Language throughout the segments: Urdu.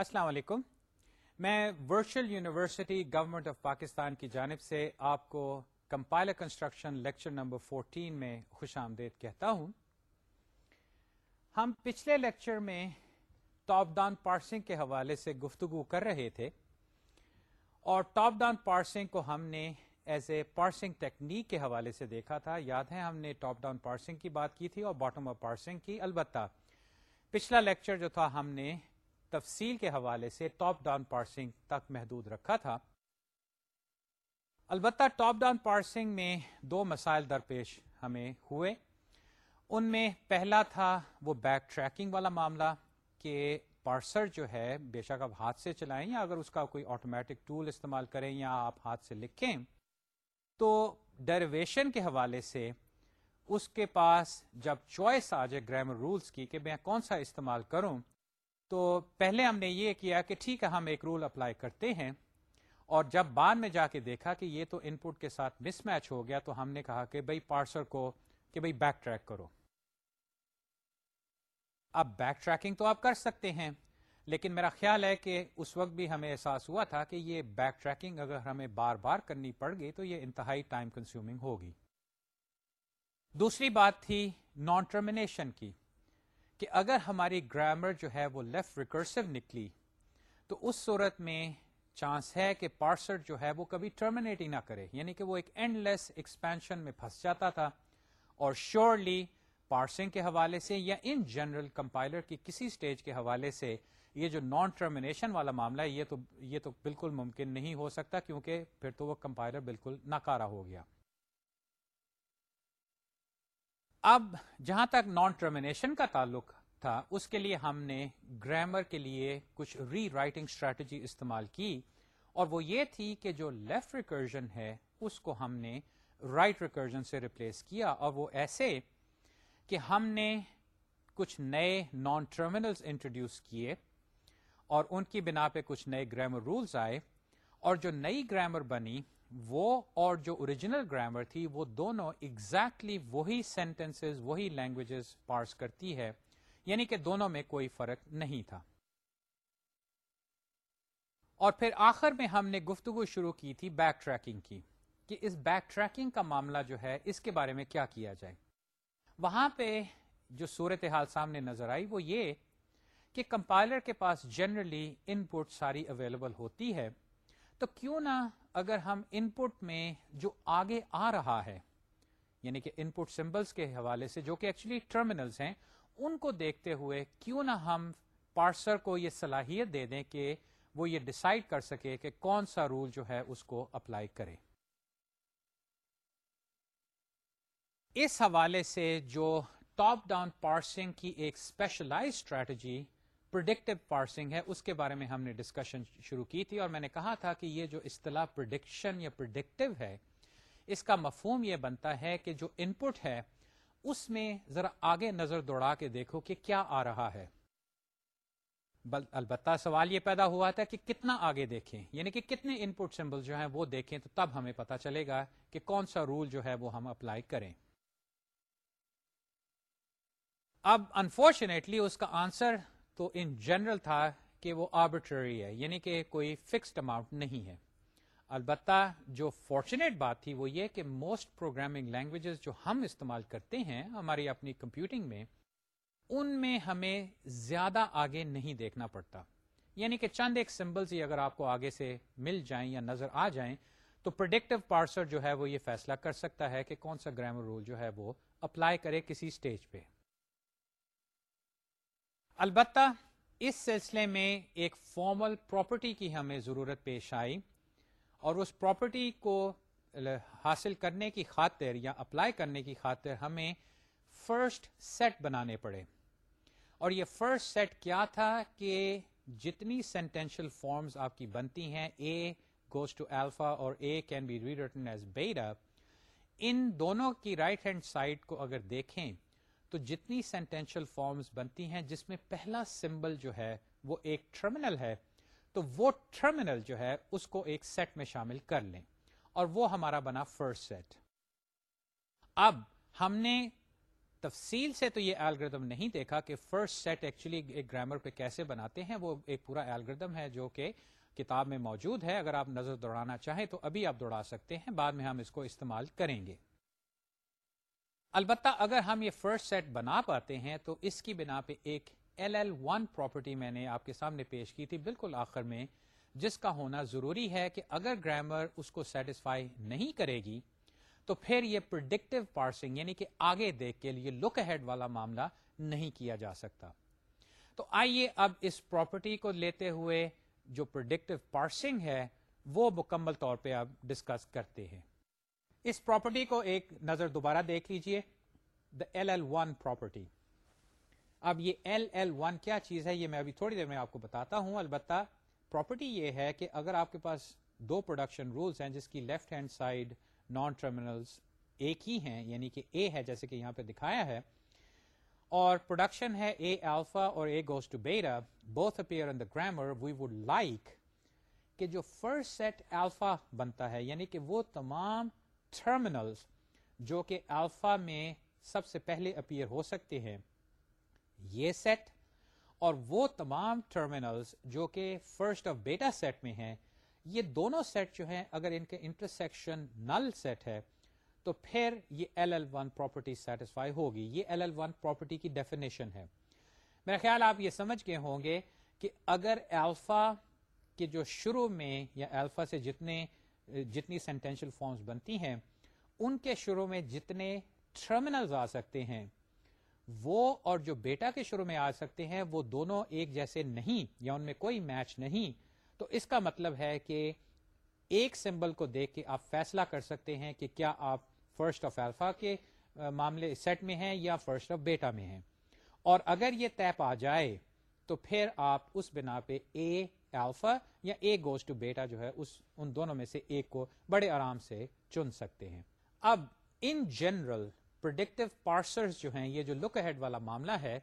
السلام علیکم۔ میں virtual university government of Pakistan کی جانب سے آپ کو compiler construction lecture number fourteen میں خوش آمدید کہتا ہوں۔ ہم پچھلے لیکچر میں ٹاپ ڈاؤن پارسنگ کے حوالے سے گفتگو کر رہے تھے اور ٹاپ ڈاؤن پارسنگ کو ہم نے ایز اے پارسنگ ٹیکنیک کے حوالے سے دیکھا تھا۔ یاد ہے ہم نے ٹاپ ڈاؤن پارسنگ کی بات کی تھی اور باٹم اپ پارسنگ کی۔ البتہ پچھلا لیکچر جو تھا ہم نے تفصیل کے حوالے سے ٹاپ ڈاؤن پارسنگ تک محدود رکھا تھا۔ البتہ ٹاپ ڈاؤن پارسنگ میں دو مسائل درپیش ہمیں ہوئے۔ ان میں پہلا تھا وہ بیک ٹریکنگ والا معاملہ کہ پارسر جو ہے بے شک آپ ہاتھ سے چلائیں یا اگر اس کا کوئی آٹومیٹک ٹول استعمال کریں یا آپ ہاتھ سے لکھیں۔ تو ڈیریویشن کے حوالے سے اس کے پاس جب چوائس آ جائے گرامر رولس کی کہ میں کون سا استعمال کروں تو پہلے ہم نے یہ کیا کہ ٹھیک ہے، ہم ایک رول اپلائی کرتے ہیں اور جب بعد میں جا کے دیکھا کہ یہ تو ان پٹ کے ساتھ مس میچ ہو گیا، تو ہم نے کہا کہ بھائی پارسر کو کہ بھائی بیک ٹریک کرو۔ اب بیک ٹریکنگ تو آپ کر سکتے ہیں، لیکن میرا خیال ہے کہ اس وقت بھی ہمیں احساس ہوا تھا کہ یہ بیک ٹریکنگ اگر ہمیں بار بار کرنی پڑ گئی تو یہ انتہائی ٹائم کنزیومنگ ہوگی۔ دوسری بات تھی نان ٹرمینیشن کی۔ کہ اگر ہماری گرامر جو ہے وہ لیفٹ ریکرسو نکلی، تو اس صورت میں چانس ہے کہ پارسر جو ہے وہ کبھی ٹرمینیٹ ہی نہ کرے یعنی کہ وہ ایک اینڈ لیس ایکسپینشن میں پھنس جاتا تھا۔ اور شیورلی پارسنگ کے حوالے سے یا ان جنرل کمپائلر کی کسی اسٹیج کے حوالے سے یہ جو نان ٹرمینیشن والا معاملہ ہے، یہ تو یہ تو بالکل ممکن نہیں ہو سکتا کیونکہ پھر تو وہ کمپائلر بالکل ناکارا ہو گیا۔ اب جہاں تک نان ٹرمینیشن کا تعلق تھا، اس کے لیے ہم نے گرامر کے لیے کچھ ری رائٹنگ اسٹریٹجی استعمال کی، اور وہ یہ تھی کہ جو لیفٹ ریکرجن ہے، اس کو ہم نے رائٹ right ریکرجن سے ریپلیس کیا، اور وہ ایسے کہ ہم نے کچھ نئے نان ٹرمینلز انٹروڈیوس کیے، اور ان کی بنا پہ کچھ نئے گرامر رولز آئے، اور جو نئی گرامر بنی وہ اور جو اوریجنل گرامر تھی وہ دونوں ایگزیکٹلی exactly وہی سینٹینس وہی لینگویجز پارس کرتی ہے یعنی کہ دونوں میں کوئی فرق نہیں تھا۔ اور پھر آخر میں ہم نے گفتگو شروع کی تھی بیک ٹریکنگ کی، کہ اس بیک ٹریکنگ کا معاملہ جو ہے، اس کے بارے میں کیا کیا جائے۔ وہاں پہ جو صورت حال سامنے نظر آئی وہ یہ کہ کمپائلر کے پاس جنرلی ان پٹ ساری اویلیبل ہوتی ہے، تو کیوں نہ اگر ہم ان پٹ میں جو آگے آ رہا ہے یعنی کہ ان پٹ سمبلس کے حوالے سے جو کہ ایکچولی ٹرمینلس ہیں، ان کو دیکھتے ہوئے کیوں نہ ہم پارسر کو یہ صلاحیت دے دیں کہ وہ یہ ڈسائڈ کر سکے کہ کون سا رول جو ہے اس کو اپلائی کرے۔ اس حوالے سے جو ٹاپ ڈاؤن پارسنگ کی ایک اسپیشلائز اسٹریٹجی پرڈکٹیو پارسنگ ہے، اس کے بارے میں ہم نے ڈسکشن شروع کی تھی اور میں نے کہا تھا کہ یہ جو اصطلاح پرڈکشن یا پرڈکٹیو ہے، اس کا مفہوم یہ بنتا ہے کہ جو ان پٹ ہے، اس میں ذرا آگے نظر دوڑا کے دیکھو کہ کیا آ رہا ہے۔ البتہ سوال یہ پیدا ہوا تھا کہ کتنا آگے دیکھیں۔ یعنی کہ کتنے ان پٹ سمبل جو ہیں وہ دیکھیں تو تب ہمیں پتا چلے گا کہ کون سا رول جو ہے وہ ہم اپلائی کریں۔ اب انفارچونیٹلی اس کا آنسر تو ان جنرل تھا کہ وہ آربیٹری ہے یعنی کہ کوئی فکسڈ اماؤنٹ نہیں ہے۔ البتہ جو فارچونیٹ بات تھی وہ یہ کہ موسٹ پروگرامنگ لینگویجز جو ہم استعمال کرتے ہیں ہماری اپنی کمپیوٹنگ میں، ان میں ہمیں زیادہ آگے نہیں دیکھنا پڑتا۔ یعنی کہ چند ایک سمبلز ہی اگر آپ کو آگے سے مل جائیں یا نظر آ جائیں، تو پروڈکٹیو پارسر جو ہے وہ یہ فیصلہ کر سکتا ہے کہ کون سا گرامر رول جو ہے وہ اپلائی کرے کسی اسٹیج پہ۔ البتہ اس سلسلے میں ایک فارمل پراپرٹی کی ہمیں ضرورت پیش آئی اور اس پراپرٹی کو حاصل کرنے کی خاطر یا اپلائی کرنے کی خاطر ہمیں فرسٹ سیٹ بنانے پڑے۔ اور یہ فرسٹ سیٹ کیا تھا کہ جتنی سینٹینشل فارمز آپ کی بنتی ہیں اے گوز ٹو ایلفا اور A can be rewritten as beta ان دونوں کی رائٹ ہینڈ سائڈ کو اگر دیکھیں تو جتنی سینٹینشل فارمز بنتی ہیں، جس میں پہلا سمبل جو ہے، وہ ایک ٹرمینل ہے، تو وہ ٹرمینل جو ہے، اس کو ایک سیٹ میں شامل کر لیں۔ اور وہ ہمارا بنا فرسٹ سیٹ اب ہم نے تفصیل سے تو یہ الگریدم نہیں دیکھا کہ فرسٹ سیٹ ایکچولی ایک گرامر پہ کیسے بناتے ہیں۔ وہ ایک پورا الگریدم ہے جو کہ کتاب میں موجود ہے۔ اگر آپ نظر دوڑانا چاہیں تو ابھی آپ دوڑا سکتے ہیں۔ بعد میں ہم اس کو استعمال کریں گے۔ البتہ اگر ہم یہ فرسٹ سیٹ بنا پاتے ہیں تو اس کی بنا پہ ایک ایل ایل ون پراپرٹی میں نے آپ کے سامنے پیش کی تھی بالکل آخر میں، جس کا ہونا ضروری ہے کہ اگر گرامر اس کو سیٹسفائی نہیں کرے گی، تو پھر یہ پرڈکٹیو پارسنگ یعنی کہ آگے دیکھ کے لیے لک ہیڈ والا معاملہ نہیں کیا جا سکتا۔ تو آئیے اب اس پراپرٹی کو لیتے ہوئے جو پرڈکٹیو پارسنگ ہے وہ مکمل طور پہ اب ڈسکس کرتے ہیں۔ اس پراپرٹی کو ایک نظر دوبارہ دیکھ لیجیے۔ The L L one property اب یہ ایل ایل ون کیا چیز ہے یہ میں ابھی تھوڑی دیر میں آپ کو بتاتا ہوں۔ البتہ پراپرٹی یہ ہے کہ اگر آپ کے پاس دو پروڈکشن رولس ہیں جس کی left hand side non terminals ایک ہی ہیں یعنی کہ اے ہے جیسے کہ یہاں پہ دکھایا ہے، اور پروڈکشن ہے اے ایلفا اور A goes to beta both appear in the grammar we would like کہ جو فرسٹ سیٹ ایلفا بنتا ہے یعنی کہ وہ تمام ٹرمینلز جو کہ الفا میں سب سے پہلے اپیئر ہو سکتے ہیں، یہ سیٹ اور وہ تمام ٹرمینلز جو کہ فرسٹ آف بیٹا سیٹ میں ہیں، یہ دونوں سیٹ جو ہیں، اگر ان کے انٹرسیکشن نل سیٹ ہے، تو پھر یہ L L one property satisfy ہوگی۔ یہ ایل ایل ون پراپرٹی کی ڈیفینیشن ہے۔ میرا خیال آپ یہ سمجھ کے ہوں گے کہ اگر ایلفا کے جو شروع میں یا ایلفا سے جتنے جتنی سینٹینشل فارمز بنتی ہیں، ان کے شروع میں جتنے ٹرمینلز آ سکتے ہیں، وہ اور جو بیٹا کے شروع میں آ سکتے ہیں، وہ دونوں ایک جیسے نہیں یا ان میں کوئی میچ نہیں۔ تو اس کا مطلب ہے کہ ایک سمبل کو دیکھ کے آپ فیصلہ کر سکتے ہیں کہ کیا آپ فرسٹ آف ایلفا کے معاملے سیٹ میں ہیں یا فرسٹ آف بیٹا میں ہیں۔ اور اگر یہ طے آ جائے، تو پھر آپ اس بنا پہ اے ایلفا یا اے گوز ٹو بیٹا جو ہے اس ان دونوں میں سے ایک کو بڑے آرام سے چن سکتے ہیں۔ اب ان جنرل پرڈکٹیو پارسرز جو ہیں، یہ جو لک ہیڈ والا معاملہ ہے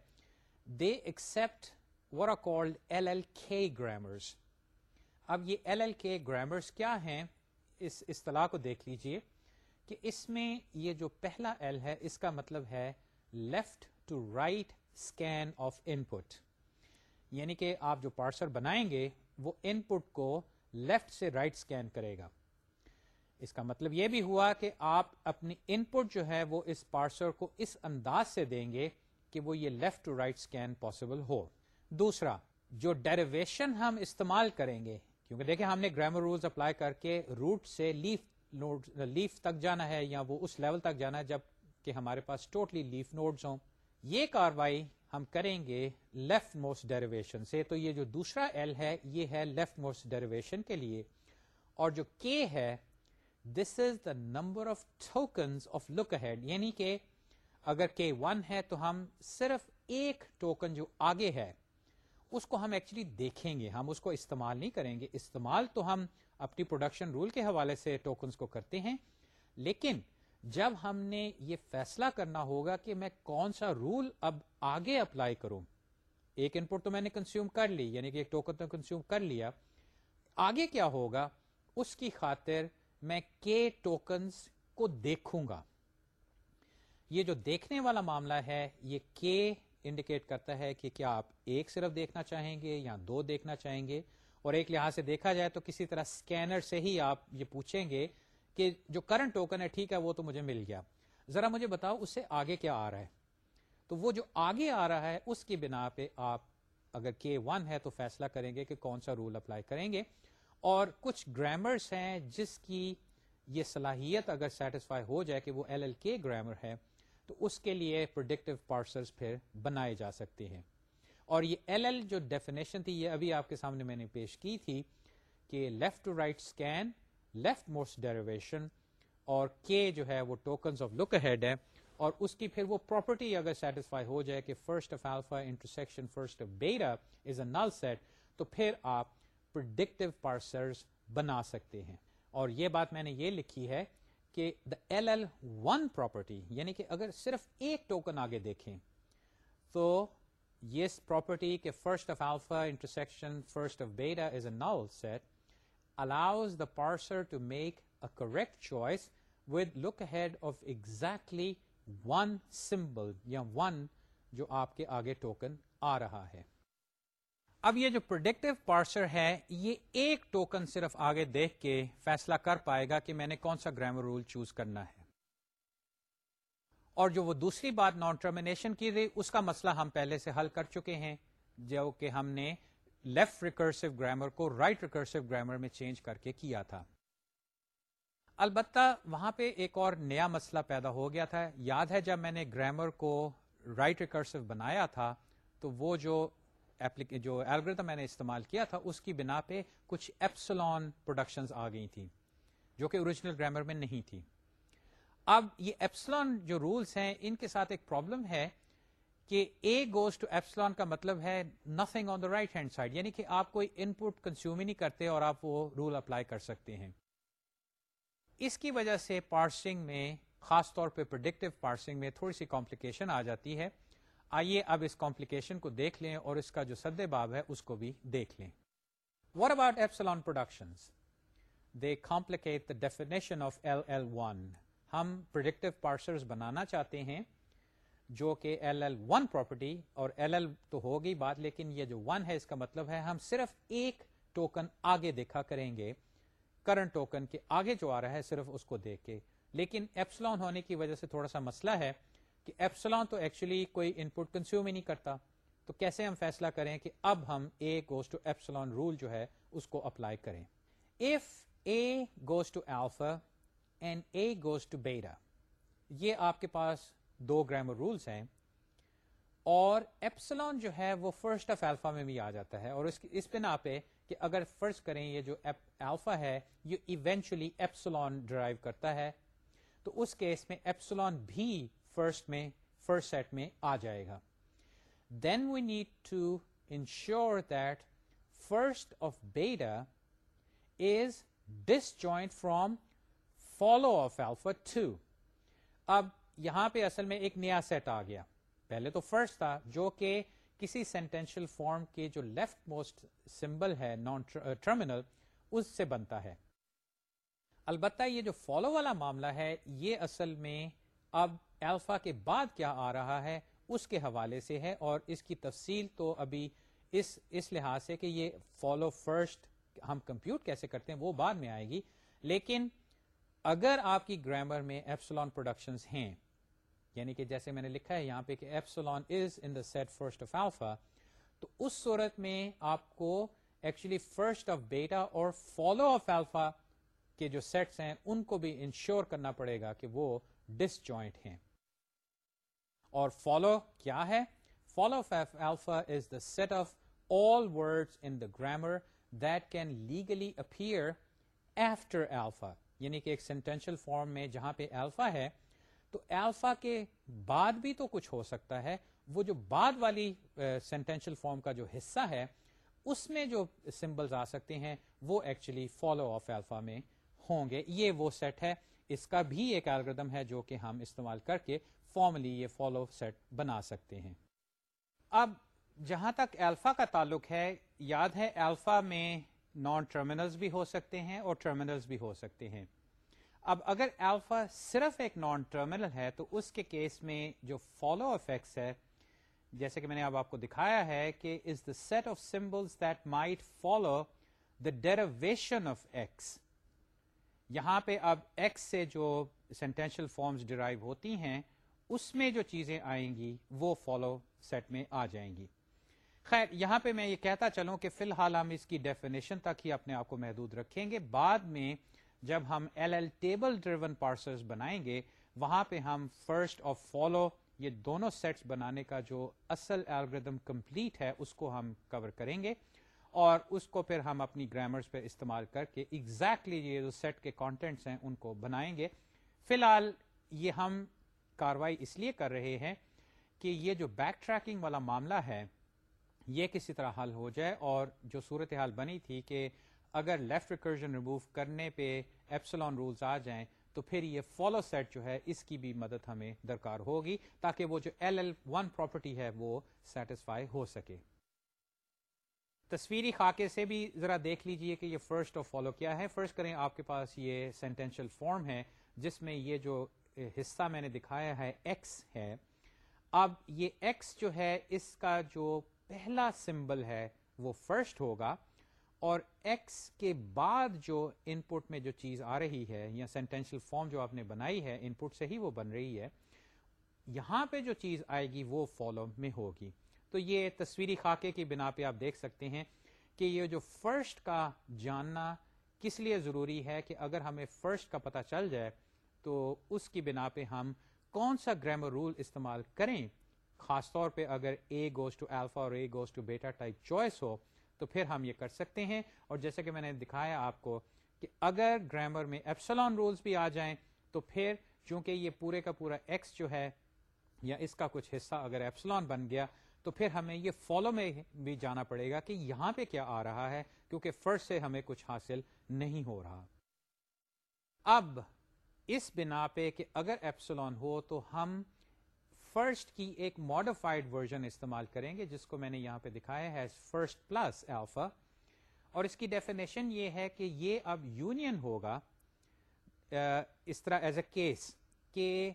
they accept were called L L کے گرامرس اب یہ ایل ایل کے گرامرس کیا ہیں؟ اس اصطلاح کو دیکھ لیجیے کہ اس میں یہ جو پہلا ایل ہے، اس کا مطلب ہے left to right scan of input یعنی کہ آپ جو پارسر بنائیں گے وہ ان پٹ کو لیفٹ سے رائٹ right اسکین کرے گا۔ اس کا مطلب یہ بھی ہوا کہ آپ اپنی ان پٹ جو ہے وہ اس پارسر کو اس انداز سے دیں گے کہ وہ یہ left to right scan possible ہو۔ دوسرا، جو ڈیریویشن ہم استعمال کریں گے، کیونکہ دیکھیں ہم نے گرامر رولز اپلائی کر کے روٹ سے لیف لیف تک جانا ہے یا وہ اس لیول تک جانا ہے جبکہ ہمارے پاس ٹوٹلی لیف نوڈز ہوں۔ یہ کاروائی ہم کریں گے لیفٹ موسٹ ڈیریویشن سے، تو یہ جو دوسرا ایل ہے، یہ ہے لیفٹ موسٹ ڈیریویشن کے لیے۔ اور جو کے ہے this is the number of tokens of look ahead یعنی کہ اگر کے ون ہے تو ہم صرف ایک ٹوکن جو آگے ہے، اس کو ہم ایکچولی دیکھیں گے۔ ہم اس کو استعمال نہیں کریں گے۔ استعمال تو ہم اپنی پروڈکشن رول کے حوالے سے ٹوکنس کو کرتے ہیں، لیکن جب ہم نے یہ فیصلہ کرنا ہوگا کہ میں کون سا رول اب آگے اپلائی کروں، ایک ان پٹ تو میں نے کنزیوم کر لی یعنی کہ ایک ٹوکن تو کنزیوم کر لیا، آگے کیا ہوگا؟ اس کی خاطر میں کے ٹوکنس کو دیکھوں گا۔ یہ جو دیکھنے والا معاملہ ہے، یہ کے انڈیکیٹ کرتا ہے کہ کیا آپ ایک صرف دیکھنا چاہیں گے یا دو دیکھنا چاہیں گے؟ اور ایک لحاظ سے دیکھا جائے تو کسی طرح اسکینر سے ہی آپ یہ پوچھیں گے کہ جو کرنٹ ٹوکن ہے، ٹھیک ہے، وہ تو مجھے مل گیا۔ ذرا مجھے بتاؤ، اس سے آگے کیا آ رہا ہے؟ تو وہ جو آگے آ رہا ہے، اس کی بنا پہ آپ اگر کے ون ہے تو فیصلہ کریں گے کہ کون سا رول اپلائی کریں گے۔ اور کچھ گرامرس ہیں جس کی یہ صلاحیت اگر سیٹسفائی ہو جائے کہ وہ ایل ایل کے گرامر ہے، تو اس کے لیے پروڈکٹیو پارسرز پھر بنائے جا سکتے ہیں۔ اور یہ ایل ایل جو ڈیفینیشن تھی، یہ ابھی آپ کے سامنے میں نے پیش کی تھی کہ left to right scan leftmost derivation اور کے جو ہے وہ ٹوکنز آف لک ہیڈ ہے اور اس کی پھر وہ پراپرٹی اگر سیٹسفائی ہو جائے کہ first of alpha intersection first of beta is a null set تو پھر آپ پرڈکٹیو پارسرز بنا سکتے ہیں۔ اور یہ بات میں نے یہ لکھی ہے کہ the L L one property یعنی کہ اگر صرف ایک ٹوکن آگے دیکھیں، تو یہ پراپرٹی کہ first of alpha intersection first of beta is a null set allows the parser to make a correct choice with look ahead of exactly one symbol یا ون جو آپ کے آگے ٹوکن آ رہا ہے اب یہ جو پروڈکٹیو پارسر ہے یہ ایک ٹوکن صرف آگے دیکھ کے فیصلہ کر پائے گا کہ میں نے کون سا گرامر رول چوز کرنا ہے اور جو وہ دوسری بات نان ٹرمینیشن کی رہی اس کا مسئلہ ہم پہلے سے حل کر چکے ہیں جو کہ ہم نے لیفٹ ریکرسو گرامر کو رائٹ ریکرسو گرامر میں چینج کر کے کیا تھا۔ البتہ وہاں پہ ایک اور نیا مسئلہ پیدا ہو گیا تھا۔ یاد ہے جب میں نے گرامر کو رائٹ ریکرسو بنایا تھا، تو وہ جو جو الگریدم میں نے استعمال کیا تھا، اس کی بنا پہ کچھ ایپسلون پروڈکشنز آ گئی تھی جو کہ اوریجنل گرامر میں نہیں تھی۔ اب یہ ایپسلون جو رولس ہیں، ان کے ساتھ ایک پرابلم ہے۔ کہ اے گوز ٹو ایپسلون کا مطلب ہے nothing on the right hand side یعنی کہ آپ کوئی ان پٹ کنزیوم ہی نہیں کرتے اور آپ وہ رول اپلائی کر سکتے ہیں۔ اس کی وجہ سے پارسنگ میں، خاص طور پہ پرڈکٹیو پارسنگ میں تھوڑی سی کمپلیکیشن آ جاتی ہے۔ آئیے اب اس کمپلیکیشن کو دیکھ لیں اور اس کا جو سدے باب ہے اس کو بھی دیکھ لیں۔ What about epsilon production they complicate the definition of L L one ہم پرڈکٹیو پارسرز بنانا چاہتے ہیں۔ جو کہ ایل ایل ون پراپرٹی اور ایل ایل تو ہوگی بات، لیکن یہ جو ون ہے، اس کا مطلب ہے ہم صرف ایک ٹوکن آگے دیکھا کریں گے۔ کرنٹ ٹوکن کے آگے جو آ رہا ہے، صرف اس کو دیکھ کے۔ لیکن ایپسلون ہونے کی وجہ سے تھوڑا سا مسئلہ ہے کہ ایپسلون تو ایکچولی کوئی ان پٹ کنزیوم ہی نہیں کرتا۔ تو کیسے ہم فیصلہ کریں کہ اب ہم A goes to epsilon rule جو ہے، اس کو اپلائی کریں۔ If A goes to alpha and A goes to beta یہ آپ کے پاس دو گرامر رولس ہیں اور ایپسلون جو ہے وہ فرسٹ آف ایلفا میں بھی آ جاتا ہے اور اس بنا پہ کہ اگر فرض کریں یہ جو الفا ہے، یہ ایونچولی ایپسلون ڈرائیو کرتا ہے، تو اس کیس میں ایپسلون بھی فرسٹ میں فرسٹ سیٹ میں آ جائے گا۔ Then we need to ensure that first of beta is disjoint from follow of alpha to اب یہاں پہ اصل میں ایک نیا سیٹ آ گیا۔ پہلے تو فرسٹ تھا، جو کہ کسی سینٹینشل فارم کے جو لیفٹ موسٹ سمبل ہے نان ٹرمینل uh, اس سے بنتا ہے۔ البتہ یہ جو فالو والا معاملہ ہے، یہ اصل میں اب الفا کے بعد کیا آ رہا ہے، اس کے حوالے سے ہے اور اس کی تفصیل تو ابھی اس اس لحاظ سے کہ یہ فالو فرسٹ ہم کمپیوٹ کیسے کرتے ہیں، وہ بعد میں آئے گی۔ لیکن اگر آپ کی گرامر میں ایپسلون پروڈکشنز ہیں یعنی کہ جیسے میں نے لکھا ہے یہاں پہ کہ epsilon is in the set first of alpha تو اس صورت میں آپ کو ایکچولی فرسٹ آف بیٹا اور فالو آف ایلفا کے جو سیٹس ہیں، ان کو بھی انشور کرنا پڑے گا کہ وہ ڈس جوائنٹ ہیں۔ اور فالو کیا ہے؟ Follow of alpha is the set of all word in the grammar that can legally appear after alpha یعنی کہ ایک سینٹینشل فارم میں جہاں پہ ایلفا ہے تو ایلفا کے بعد بھی تو کچھ ہو سکتا ہے، وہ جو بعد والی سینٹینشل فارم کا جو حصہ ہے، اس میں جو سمبلز آ سکتے ہیں، وہ ایکچولی فالو آف ایلفا میں ہوں گے۔ یہ وہ سیٹ ہے۔ اس کا بھی ایک الگردم ہے جو کہ ہم استعمال کر کے فارملی یہ فالو سیٹ بنا سکتے ہیں۔ اب جہاں تک ایلفا کا تعلق ہے، یاد ہے ایلفا میں نان ٹرمینلز بھی ہو سکتے ہیں اور ٹرمینلز بھی ہو سکتے ہیں۔ اب اگر الفا صرف ایک نان ٹرمینل ہے، تو اس کے کیس میں جو فالو افیکٹس ہے، جیسے کہ میں نے اب آپ کو دکھایا ہے کہ is the set of symbols that might follow the derivation of X یہاں پہ اب ایکس سے جو سینٹینشل فارمز ڈرائیو ہوتی ہیں، اس میں جو چیزیں آئیں گی، وہ فالو سیٹ میں آ جائیں گی۔ خیر، یہاں پہ میں یہ کہتا چلوں کہ فی الحال ہم اس کی ڈیفینیشن تک ہی اپنے آپ کو محدود رکھیں گے۔ بعد میں جب ہم L L table driven parsers بنائیں گے، وہاں پہ ہم فرسٹ اور فالو یہ دونوں سیٹس بنانے کا جو اصل الگریدم کمپلیٹ ہے، اس کو ہم کور کریں گے اور اس کو پھر ہم اپنی گرامرز پہ استعمال کر کے ایگزیکٹلی یہ جو سیٹ کے کانٹینٹس ہیں، ان کو بنائیں گے۔ فی الحال یہ ہم کاروائی اس لیے کر رہے ہیں کہ یہ جو بیک ٹریکنگ والا معاملہ ہے، یہ کسی طرح حل ہو جائے اور جو صورتحال بنی تھی کہ اگر لیفٹ ریکرجن ریموو کرنے پہ ایپسلون رولز آ جائیں، تو پھر یہ فالو سیٹ جو ہے، اس کی بھی مدد ہمیں درکار ہوگی، تاکہ وہ جو ایل ایل ون پراپرٹی ہے، وہ سیٹسفائی ہو سکے۔ تصویری خاکے سے بھی ذرا دیکھ لیجیے کہ یہ فرسٹ آف فالو کیا ہے۔ فرسٹ کریں، آپ کے پاس یہ سینٹینشل فارم ہے، جس میں یہ جو حصہ میں نے دکھایا ہے ایکس ہے۔ اب یہ ایکس جو ہے، اس کا جو پہلا سمبل ہے، وہ فرسٹ ہوگا۔ اور ایکس کے بعد جو ان پٹ میں جو چیز آ رہی ہے یا سینٹینشل فارم جو آپ نے بنائی ہے ان پٹ سے ہی وہ بن رہی ہے، یہاں پہ جو چیز آئے گی وہ فالو میں ہوگی۔ تو یہ تصویری خاکے کی بنا پہ آپ دیکھ سکتے ہیں کہ یہ جو فرسٹ کا جاننا کس لیے ضروری ہے کہ اگر ہمیں فرسٹ کا پتہ چل جائے، تو اس کی بنا پہ ہم کون سا گرامر رول استعمال کریں، خاص طور پہ اگر اے گوز ٹو ایلفا اور A goes to beta type choice ہو تو پھر ہم یہ کر سکتے ہیں۔ اور جیسے کہ میں نے دکھایا آپ کو کہ اگر گرامر میں ایپسلون رولز بھی آ جائیں تو پھر چونکہ یہ پورے کا پورا ایکس جو ہے یا اس کا کچھ حصہ اگر ایپسلون بن گیا تو پھر ہمیں یہ فالو میں بھی جانا پڑے گا کہ یہاں پہ کیا آ رہا ہے کیونکہ فرسٹ سے ہمیں کچھ حاصل نہیں ہو رہا۔ اب اس بنا پہ کہ اگر ایپسلون ہو تو ہم فرسٹ کی ایک ماڈیفائڈ ورژن استعمال کریں گے جس کو میں نے یہاں پہ دکھایا ہے فرسٹ پلس ایلفا اور اس کی ڈیفینیشن یہ ہے کہ یہ اب یونین ہوگا uh, اس طرح ایز اے کیس کہ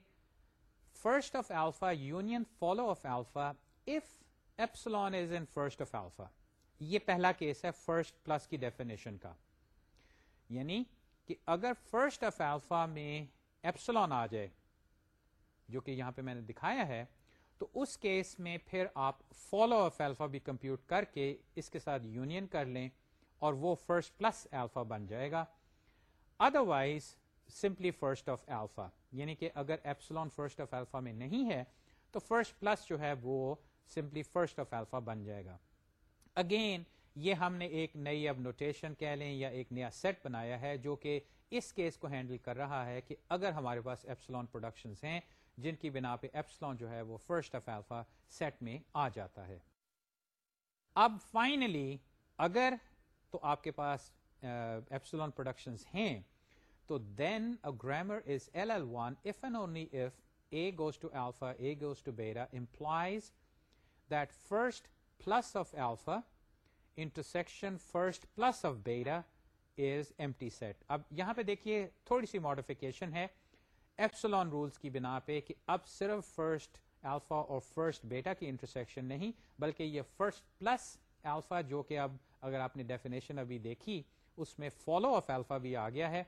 first of alpha union follow of alpha if epsilon is in first of alpha یہ پہلا کیس ہے فرسٹ پلس کی ڈیفینیشن کا. یعنی کہ اگر فرسٹ آف ایلفا میں ایپسلون آ جائے جو کہ یہاں پہ میں نے دکھایا ہے، تو اس کیس میں پھر آپ فالو آف ایلفا بھی کمپیوٹ کر کے اس کے ساتھ یونین کر لیں اور وہ فرسٹ پلس ایلفا بن جائے گا۔ Otherwise simply first of alpha یعنی کہ اگر ایپسلون فرسٹ آف ایلفا میں نہیں ہے، تو فرسٹ پلس جو ہے وہ سمپلی فرسٹ آف ایلفا بن جائے گا۔ اگین یہ ہم نے ایک نئی اب نوٹیشن کہہ لیں یا ایک نیا سیٹ بنایا ہے، جو کہ اس کیس کو ہینڈل کر رہا ہے کہ اگر ہمارے پاس ایپسلون پروڈکشنز ہیں جن کی بنا پہ ایپسلون جو ہے وہ فرسٹ آف ایلفا سیٹ میں آ جاتا ہے۔ اب فائنلی اگر تو آپ کے پاس ایپسلون پروڈکشن ہیں، تو then a grammar is L L one if and only if A goes to alpha A goes to beta implies that first plus of alpha intersection first plus of beta is M set. اب یہاں پہ دیکھیے تھوڑی سی ماڈیفکیشن ہے۔ ایپسلون رولز کی بنا پہ کہ اب صرف فرسٹ الفا اور فرسٹ بیٹا کی انٹرسیکشن نہیں، بلکہ یہ فرسٹ پلس الفا جو کہ اب اگر آپ نے ڈیفینیشن ابھی دیکھی، اس میں فالو آف الفا بھی آ گیا ہے۔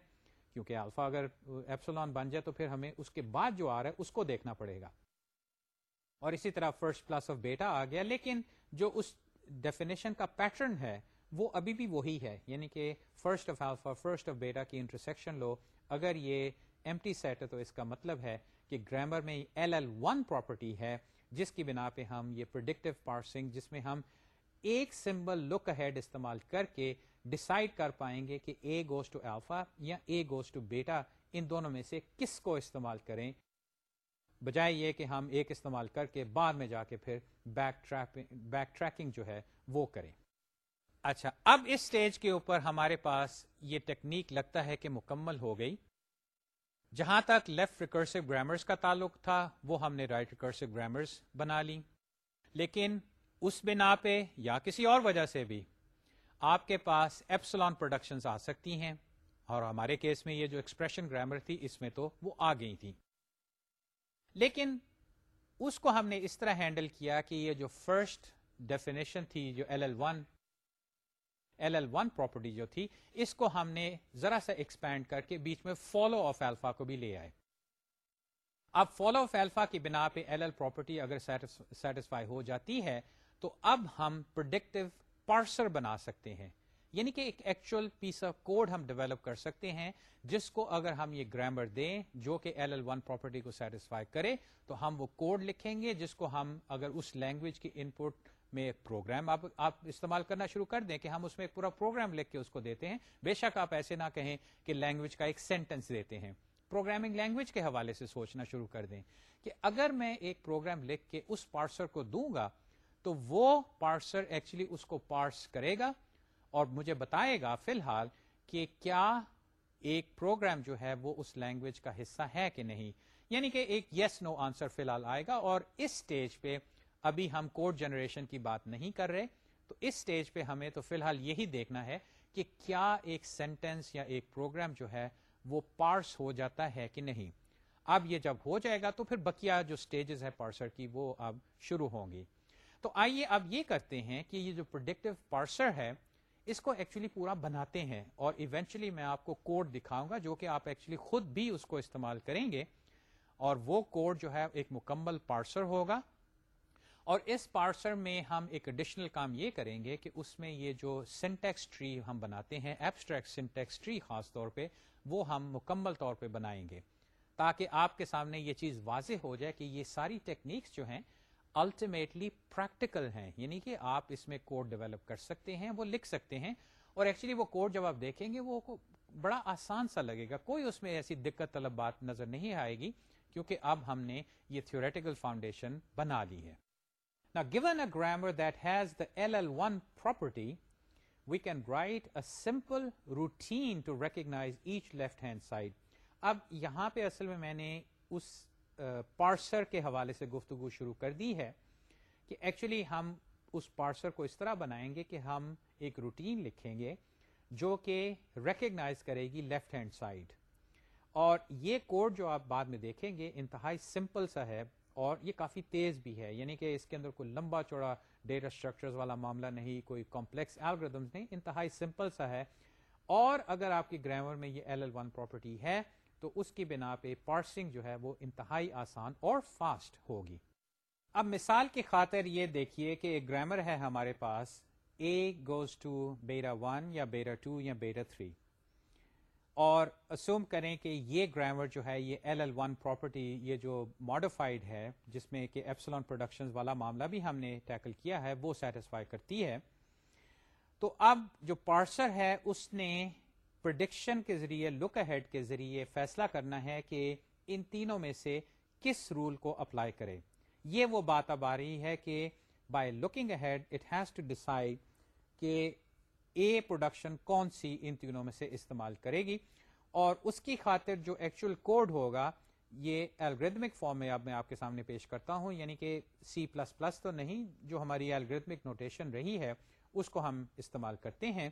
کیونکہ الفا اگر ایپسلون بن جائے تو پھر ہمیں اس کے بعد جو آ رہا ہے، اس کو دیکھنا پڑے گا۔ اور اسی طرح فرسٹ پلس آف بیٹا آ گیا، لیکن جو اس ڈیفینیشن کا پیٹرن ہے، وہ ابھی بھی وہی ہے۔ یعنی کہ first of alpha first of beta کی انٹرسیکشن لو، اگر یہ ایمٹی سیٹ ہے تو اس کا مطلب ہے کہ گرامر میں ایل ایل ون پراپرٹی ہے، جس کی بنا پہ ہم یہ پرڈکٹیو پارسنگ جس میں ہم ایک سمبل لک ہیڈ استعمال کر کے ڈسائڈ کر پائیں گے کہ اے گوز ٹو ایلفا یا اے گوز ٹو بیٹا ان دونوں میں سے کس کو استعمال کریں۔ بجائے یہ کہ ہم ایک استعمال کر کے بعد میں جا کے پھر بیک بیک ٹریکنگ جو ہے وہ کریں۔ اچھا اب اس سٹیج کے اوپر ہمارے پاس یہ ٹیکنیک لگتا ہے کہ مکمل ہو گئی۔ جہاں تک لیفٹ ریکرسو گرامرس کا تعلق تھا، وہ ہم نے رائٹ ریکرسو گرامرس بنا لی لیکن اس بنا پہ یا کسی اور وجہ سے بھی آپ کے پاس ایپسلون پروڈکشن آ سکتی ہیں، اور ہمارے کیس میں یہ جو ایکسپریشن گرامر تھی، اس میں تو وہ آ گئی تھی لیکن اس کو ہم نے اس طرح ہینڈل کیا کہ یہ جو فرسٹ ڈیفینیشن تھی، جو L L one L L one property جو تھی، اس کو ہم نے ذرا سا ایکسپینڈ کر کے بیچ میں فالو آف ایلفا کو بھی لے آئے۔ اب فالو آف ایلفا کی بنا پہ ایل ایل پراپرٹی اگر سیٹسفائی ہو جاتی ہے، تو اب ہم پروڈکٹیو پارسر بنا سکتے ہیں۔ یعنی کہ ایک ایکچوئل پیس آف کوڈ ہم ڈیولپ کر سکتے ہیں، جس کو اگر ہم یہ گرامر دیں جو کہ ایل ایل ون پراپرٹی کو سیٹسفائی کرے، تو ہم وہ کوڈ لکھیں گے، جس کو ہم اگر اس لینگویج کی ان پٹ میں ایک پروگرام آپ آپ استعمال کرنا شروع کر دیں کہ ہم اس میں ایک پورا پروگرام لکھ کے اس کو دیتے ہیں۔ بے شک آپ ایسے نہ کہیں کہ لینگویج کا ایک سینٹینس دیتے ہیں۔ پروگرامنگ لینگویج کے حوالے سے سوچنا شروع کر دیں کہ اگر میں ایک پروگرام لکھ کے اس پارسر کو دوں گا تو وہ پارسر ایکچولی اس کو پارس کرے گا اور مجھے بتائے گا فی الحال کہ کیا ایک پروگرام جو ہے وہ اس لینگویج کا حصہ ہے کہ نہیں۔ یعنی کہ ایک یس نو آنسر فی الحال آئے گا اور اس سٹیج پہ ابھی ہم کوڈ جنریشن کی بات نہیں کر رہے، تو اس سٹیج پہ ہمیں تو فی الحال یہی دیکھنا ہے کہ کیا ایک سینٹینس یا ایک پروگرام جو ہے وہ پارس ہو جاتا ہے کہ نہیں۔ اب یہ جب ہو جائے گا تو پھر بکیا جو سٹیجز ہے پارسر کی وہ اب شروع ہوں گی۔ تو آئیے اب یہ کرتے ہیں کہ یہ جو پروڈکٹیو پارسر ہے، اس کو ایکچولی پورا بناتے ہیں اور ایونچولی میں آپ کو کوڈ دکھاؤں گا جو کہ آپ ایکچولی خود بھی اس کو استعمال کریں گے اور وہ کوڈ جو ہے ایک مکمل پارسر ہوگا۔ اور اس پارسر میں ہم ایک ایڈیشنل کام یہ کریں گے کہ اس میں یہ جو سنٹیکس ٹری ہم بناتے ہیں ایبسٹریکٹ سنٹیکس ٹری خاص طور پہ، وہ ہم مکمل طور پہ بنائیں گے تاکہ آپ کے سامنے یہ چیز واضح ہو جائے کہ یہ ساری ٹیکنیکس جو ہیں الٹیمیٹلی پریکٹیکل ہیں۔ یعنی کہ آپ اس میں کوڈ ڈیولپ کر سکتے ہیں، وہ لکھ سکتے ہیں اور ایکچولی وہ کوڈ جب آپ دیکھیں گے، وہ بڑا آسان سا لگے گا۔ کوئی اس میں ایسی دقت طلب بات نظر نہیں آئے گی کیونکہ اب ہم نے یہ تھیوریٹیکل فاؤنڈیشن بنا لی ہے۔ نا given a grammar that has the L L one property we can write a simple routine to recognize each left hand side اب یہاں پہ اصل میں میں نے اس پارسر کے حوالے سے گفتگو شروع کر دی ہے کہ ایکچولی ہم اس پارسر کو اس طرح بنائیں گے کہ ہم ایک روٹین لکھیں گے جو کہ ریکگنائز کرے گی لیفٹ ہینڈ سائڈ اور یہ کوڈ جو آپ بعد میں دیکھیں گے انتہائی سمپل سا ہے۔ اور یہ کافی تیز بھی ہے یعنی کہ اس کے اندر کوئی لمبا چوڑا ڈیٹا اسٹرکچر والا معاملہ نہیں، کوئی کمپلیکس الگریدمس نہیں، انتہائی سمپل سا ہے۔ اور اگر آپ کی گرامر میں یہ ایل ایل ون پراپرٹی ہے، تو اس کی بنا پہ پارسنگ جو ہے وہ انتہائی آسان اور فاسٹ ہوگی۔ اب مثال کی خاطر یہ دیکھیے کہ ایک گرامر ہے ہمارے پاس A goes to beta one یا بیرا ٹو یا بیرا تھری اور اسوم کریں کہ یہ گرامر جو ہے، یہ ایل ایل ون پراپرٹی یہ جو ماڈیفائڈ ہے، جس میں کہ ایپسلون پروڈکشن والا معاملہ بھی ہم نے ٹیکل کیا ہے، وہ سیٹسفائی کرتی ہے۔ تو اب جو پارسر ہے، اس نے پرڈکشن کے ذریعے لک اہیڈ کے ذریعے فیصلہ کرنا ہے کہ ان تینوں میں سے کس رول کو اپلائی کرے۔ یہ وہ بات اب آ رہی ہے کہ by looking ahead it has to decide کہ اے پروڈکشن کون سی ان تینوں میں سے استعمال کرے گی؟ اور اس کی خاطر جو ایکچوئل کوڈ ہوگا، یہ الگریدمک فارم میں اب میں آپ کے سامنے پیش کرتا ہوں یعنی کہ سی پلس پلس تو نہیں، جو ہماری الگریدمک نوٹیشن رہی ہے، اس کو ہم استعمال کرتے ہیں۔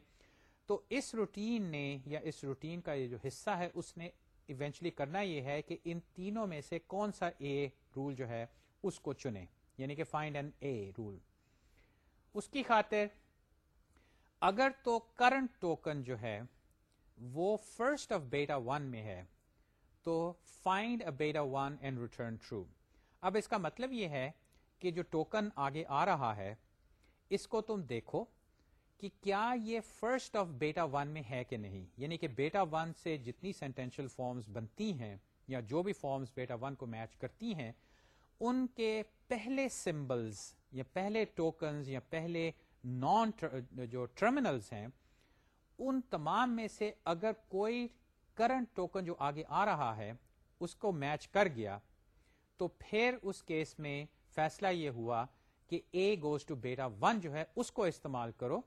تو اس روٹین نے یا اس روٹین کا یہ جو حصہ ہے، اس نے ایونچلی کرنا یہ ہے کہ ان تینوں میں سے کون سا اے رول جو ہے، اس کو چنے یعنی کہ فائنڈ این اے رول اس کی خاطر اگر تو کرنٹ ٹوکن جو ہے وہ فرسٹ آف بیٹا ون میں ہے، تو find a beta one and return true اب اس کا مطلب یہ ہے کہ جو ٹوکن آگے آ رہا ہے، اس کو تم دیکھو کہ کیا یہ فرسٹ آف بیٹا ون میں ہے کہ نہیں؟ یعنی کہ بیٹا ون سے جتنی سینٹینشل فارمز بنتی ہیں یا جو بھی فارمز بیٹا ون کو میچ کرتی ہیں، ان کے پہلے سمبلز یا پہلے ٹوکنز یا پہلے نان جو ٹرمینلز ہیں، ان تمام میں سے اگر کوئی کرنٹ ٹوکن جو آگے آ رہا ہے، اس کو میچ کر گیا، تو پھر اس کیس میں فیصلہ یہ ہوا کہ A goes to beta one جو ہے، اس کو استعمال کرو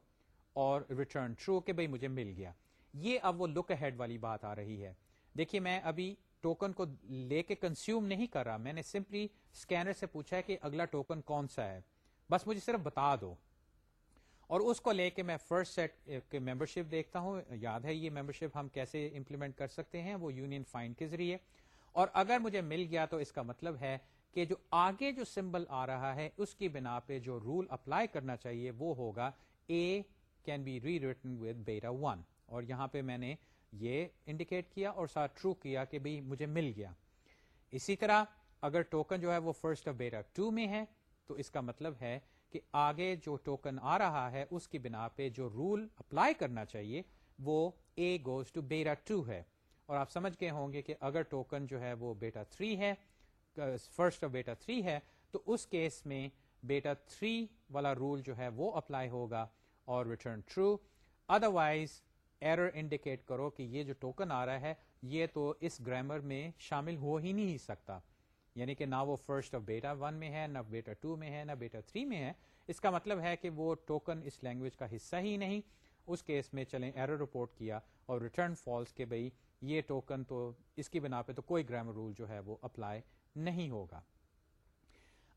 اور ریٹرن ٹرو کہ بھائی مجھے مل گیا۔ یہ اب وہ لک ہیڈ والی بات آ رہی ہے۔ دیکھیے، میں ابھی ٹوکن کو لے کے کنزیوم نہیں کر رہا، میں نے سمپلی اسکینر سے پوچھا ہے کہ اگلا ٹوکن کون سا ہے۔ بس مجھے صرف بتا دو۔ اور اس کو لے کے میں فرسٹ سیٹ eh, کے ممبر شپ دیکھتا ہوں۔ یاد ہے یہ ممبر شپ ہم کیسے امپلیمنٹ کر سکتے ہیں؟ وہ یونین فائن کے ذریعے۔ اور اگر مجھے مل گیا تو اس کا مطلب ہے کہ جو آگے جو سمبل آ رہا ہے، اس کی بنا پہ جو رول اپلائی کرنا چاہیے، وہ ہوگا A can be rewritten with beta one اور یہاں پہ میں نے یہ انڈیکیٹ کیا اور ساتھ ٹرو کیا کہ بھائی مجھے مل گیا۔ اسی طرح اگر ٹوکن جو ہے وہ فرسٹ آف بیٹا ٹو میں ہے، تو اس کا مطلب ہے کہ آگے جو ٹوکن آ رہا ہے، اس کی بنا پہ جو رول اپلائی کرنا چاہیے، وہ A goes to beta two ہے۔ اور آپ سمجھ گئے ہوں گے کہ اگر ٹوکن جو ہے وہ بیٹا تھری ہے فرسٹ آف بیٹا تھری ہے، تو اس کیس میں بیٹا تھری والا رول جو ہے وہ اپلائی ہوگا اور return true otherwise error indicate کرو کہ یہ جو ٹوکن آ رہا ہے، یہ تو اس گرامر میں شامل ہو ہی نہیں سکتا۔ یعنی کہ نہ وہ فرسٹ آف بیٹا ون میں ہے، نہ بیٹا ٹو میں ہے، نہ بیٹا تھری میں ہے۔ اس کا مطلب ہے کہ وہ ٹوکن اس لینگویج کا حصہ ہی نہیں۔ اس کیس میں چلیں، ایرر رپورٹ کیا اور ریٹرن فالس کے بھائی یہ ٹوکن تو اس کی بنا پہ تو کوئی گرامر رول جو ہے وہ اپلائی نہیں ہوگا۔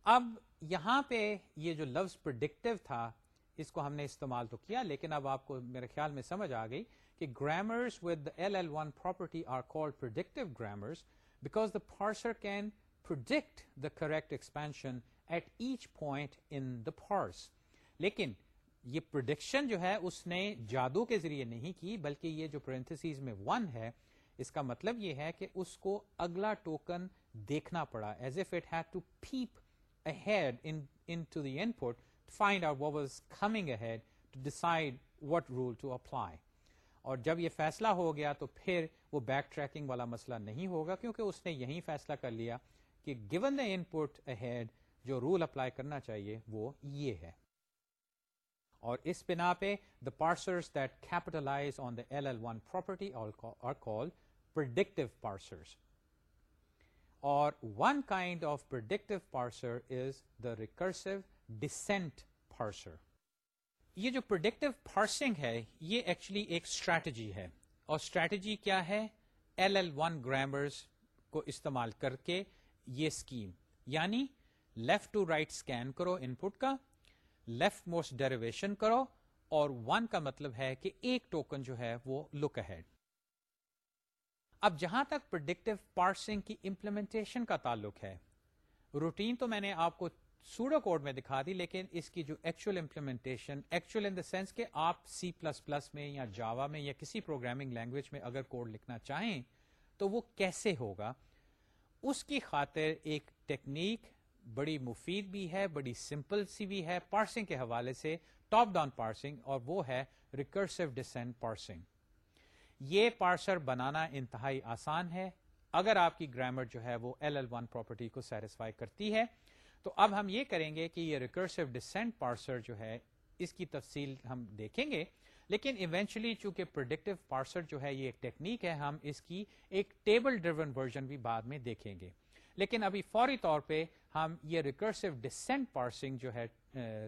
اب یہاں پہ یہ جو لفظ پرڈکٹیو تھا، اس کو ہم نے استعمال تو کیا، لیکن اب آپ کو میرے خیال میں سمجھ آ گئی کہ grammars with L L one property are called predictive grammars because the parser can predict the correct expansion at each point in the parse. لیکن یہ پروڈکشن جو ہے، اس نے جادو کے ذریعے نہیں کی، بلکہ یہ جو پرنتھسیز میں ون ہے، اس کا مطلب یہ ہے کہ اس کو اگلا ٹوکن دیکھنا پڑا as if it had to peep ahead into the input find out what was coming ahead to decide what rule to apply اور جب یہ فیصلہ ہو گیا تو پھر وہ بیک ٹریکنگ والا مسئلہ نہیں ہوگا، کیونکہ اس نے یہی فیصلہ کر لیا کہ given the input ahead جو رول اپلائی کرنا چاہیے، وہ یہ ہے۔ اور اس بنا پہ the parsers that capitalize on the L L one property are call predictive parsers اور one kind of predictive parser is the recursive descent parser یہ جو پرڈکٹیو پارسنگ ہے، یہ ایکچولی ایک اسٹریٹجی ہے۔ اور اسٹریٹجی کیا ہے؟ ایل ایل ون گرامرس کو استعمال کر کے یہ اسکیم یعنی لیفٹ ٹو رائٹ اسکین کرو ان پٹ کا لیفٹ موسٹ ڈیریویشن کرو، اور ون کا مطلب ہے کہ ایک ٹوکن جو ہے وہ لک اہڈ اب جہاں تک پرڈکٹیو پارسنگ کی امپلیمنٹیشن کا تعلق ہے روٹین تو میں نے آپ کو سوڈو کوڈ میں دکھا دی، لیکن اس کی جو actual implementation actual in the sense کہ آپ سی پلس پلس میں یا جاوا میں یا کسی پروگرامنگ لینگویج میں اگر کوڈ لکھنا چاہیں، تو وہ کیسے ہوگا؟ اس کی خاطر ایک ٹیکنیک بڑی مفید بھی ہے، بڑی سمپل سی بھی ہے، پارسنگ کے حوالے سے ٹاپ ڈاؤن پارسنگ اور وہ ہے ریکرسو ڈسینٹ پارسنگ یہ پارسر بنانا انتہائی آسان ہے۔ اگر آپ کی گرامر جو ہے وہ ایل ایل ون پراپرٹی کو سیٹسفائی کرتی ہے، تو اب ہم یہ کریں گے کہ یہ ریکرسو ڈسینٹ پارسر جو ہے، اس کی تفصیل ہم دیکھیں گے۔ لیکن ایونچولی چونکہ پروڈکٹیو پارسر جو ہے یہ ایک ٹیکنیک ہے، ہم اس کی ایک ٹیبل ڈریون ورژن بھی بعد میں دیکھیں گے۔ لیکن ابھی فوری طور پہ ہم یہ ریکرسو ڈسینٹ پارسنگ جو ہے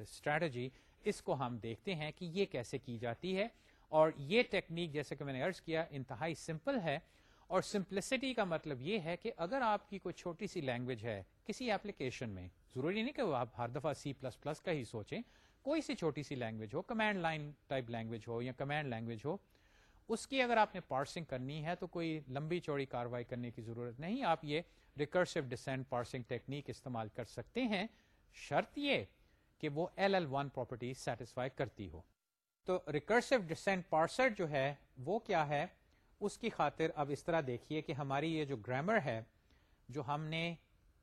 اسٹریٹجی اس کو ہم دیکھتے ہیں کہ یہ کیسے کی جاتی ہے۔ اور یہ ٹیکنیک جیسے کہ میں نے ارض کیا، انتہائی سمپل ہے۔ اور سمپلسٹی کا مطلب یہ ہے کہ اگر آپ کی کوئی چھوٹی سی لینگویج ہے کسی ایپلیکیشن میں، ضروری نہیں کہ وہ آپ ہر دفعہ سی پلس پلس کا ہی سوچیں کوئی سی چھوٹی سی لینگویج ہو کمانڈ لائن ٹائپ لینگویج ہو یا کمانڈ لینگویج ہو، اس کی اگر آپ نے پارسنگ کرنی ہے تو کوئی لمبی چوڑی کاروائی کرنے کی ضرورت نہیں، آپ یہ ریکرسو ڈسینٹ پارسنگ ٹیکنیک استعمال کر سکتے ہیں۔ شرط یہ کہ وہ L L one property satisfy کرتی ہو۔ تو ریکرسو ڈسینٹ پارسر جو ہے، وہ کیا ہے؟ اس کی خاطر اب اس طرح دیکھیے کہ ہماری یہ جو گرامر ہے، جو ہم نے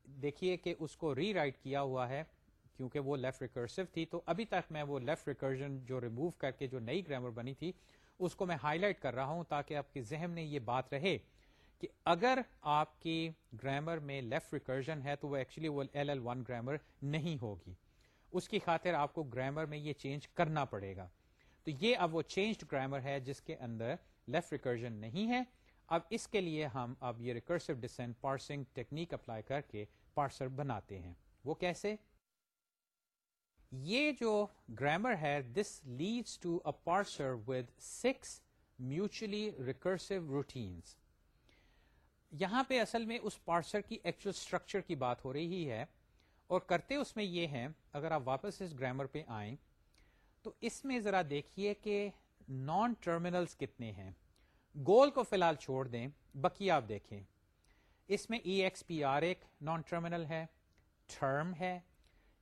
دیکھیے کہ اس کو ری رائٹ کیا ہوا ہے کیونکہ وہ لیفٹ ریکرسو تھی، تو ابھی تک میں وہ لیفٹ ریکرجن جو ریموو کر کے جو نئی گرامر بنی تھی، اس کو میں ہائی لائٹ کر رہا ہوں تاکہ آپ کے ذہن میں یہ بات رہے کہ اگر آپ کی گرامر میں لیفٹ ریکرجن ہے تو وہ ایکچولی وہ ایل ایل ون گرامر نہیں ہوگی۔ اس کی خاطر آپ کو گرامر میں یہ چینج کرنا پڑے گا۔ تو یہ اب وہ چینجڈ گرامر ہے جس کے اندر لیفٹ ریکرجن نہیں ہے۔ اب اس کے لیے ہم اب یہ recursive descent parsing technique apply کر کے پارسر بناتے ہیں۔ وہ کیسے؟ یہ جو گرامر ہے this leads to a parser with six mutually recursive routines یہاں پہ اصل میں اس پارسر کی ایکچوئل اسٹرکچر کی بات ہو رہی ہے اور کرتے اس میں یہ ہے اگر آپ واپس اس گرامر پہ آئیں، تو اس میں ذرا دیکھیے کہ نان ٹرمینلز کتنے ہیں۔ گول کو فی الحال چھوڑ دیں بکی آپ دیکھیں۔ اس میں ای ایکس پی آر ایک نان ٹرمینل ہے ٹرم ہے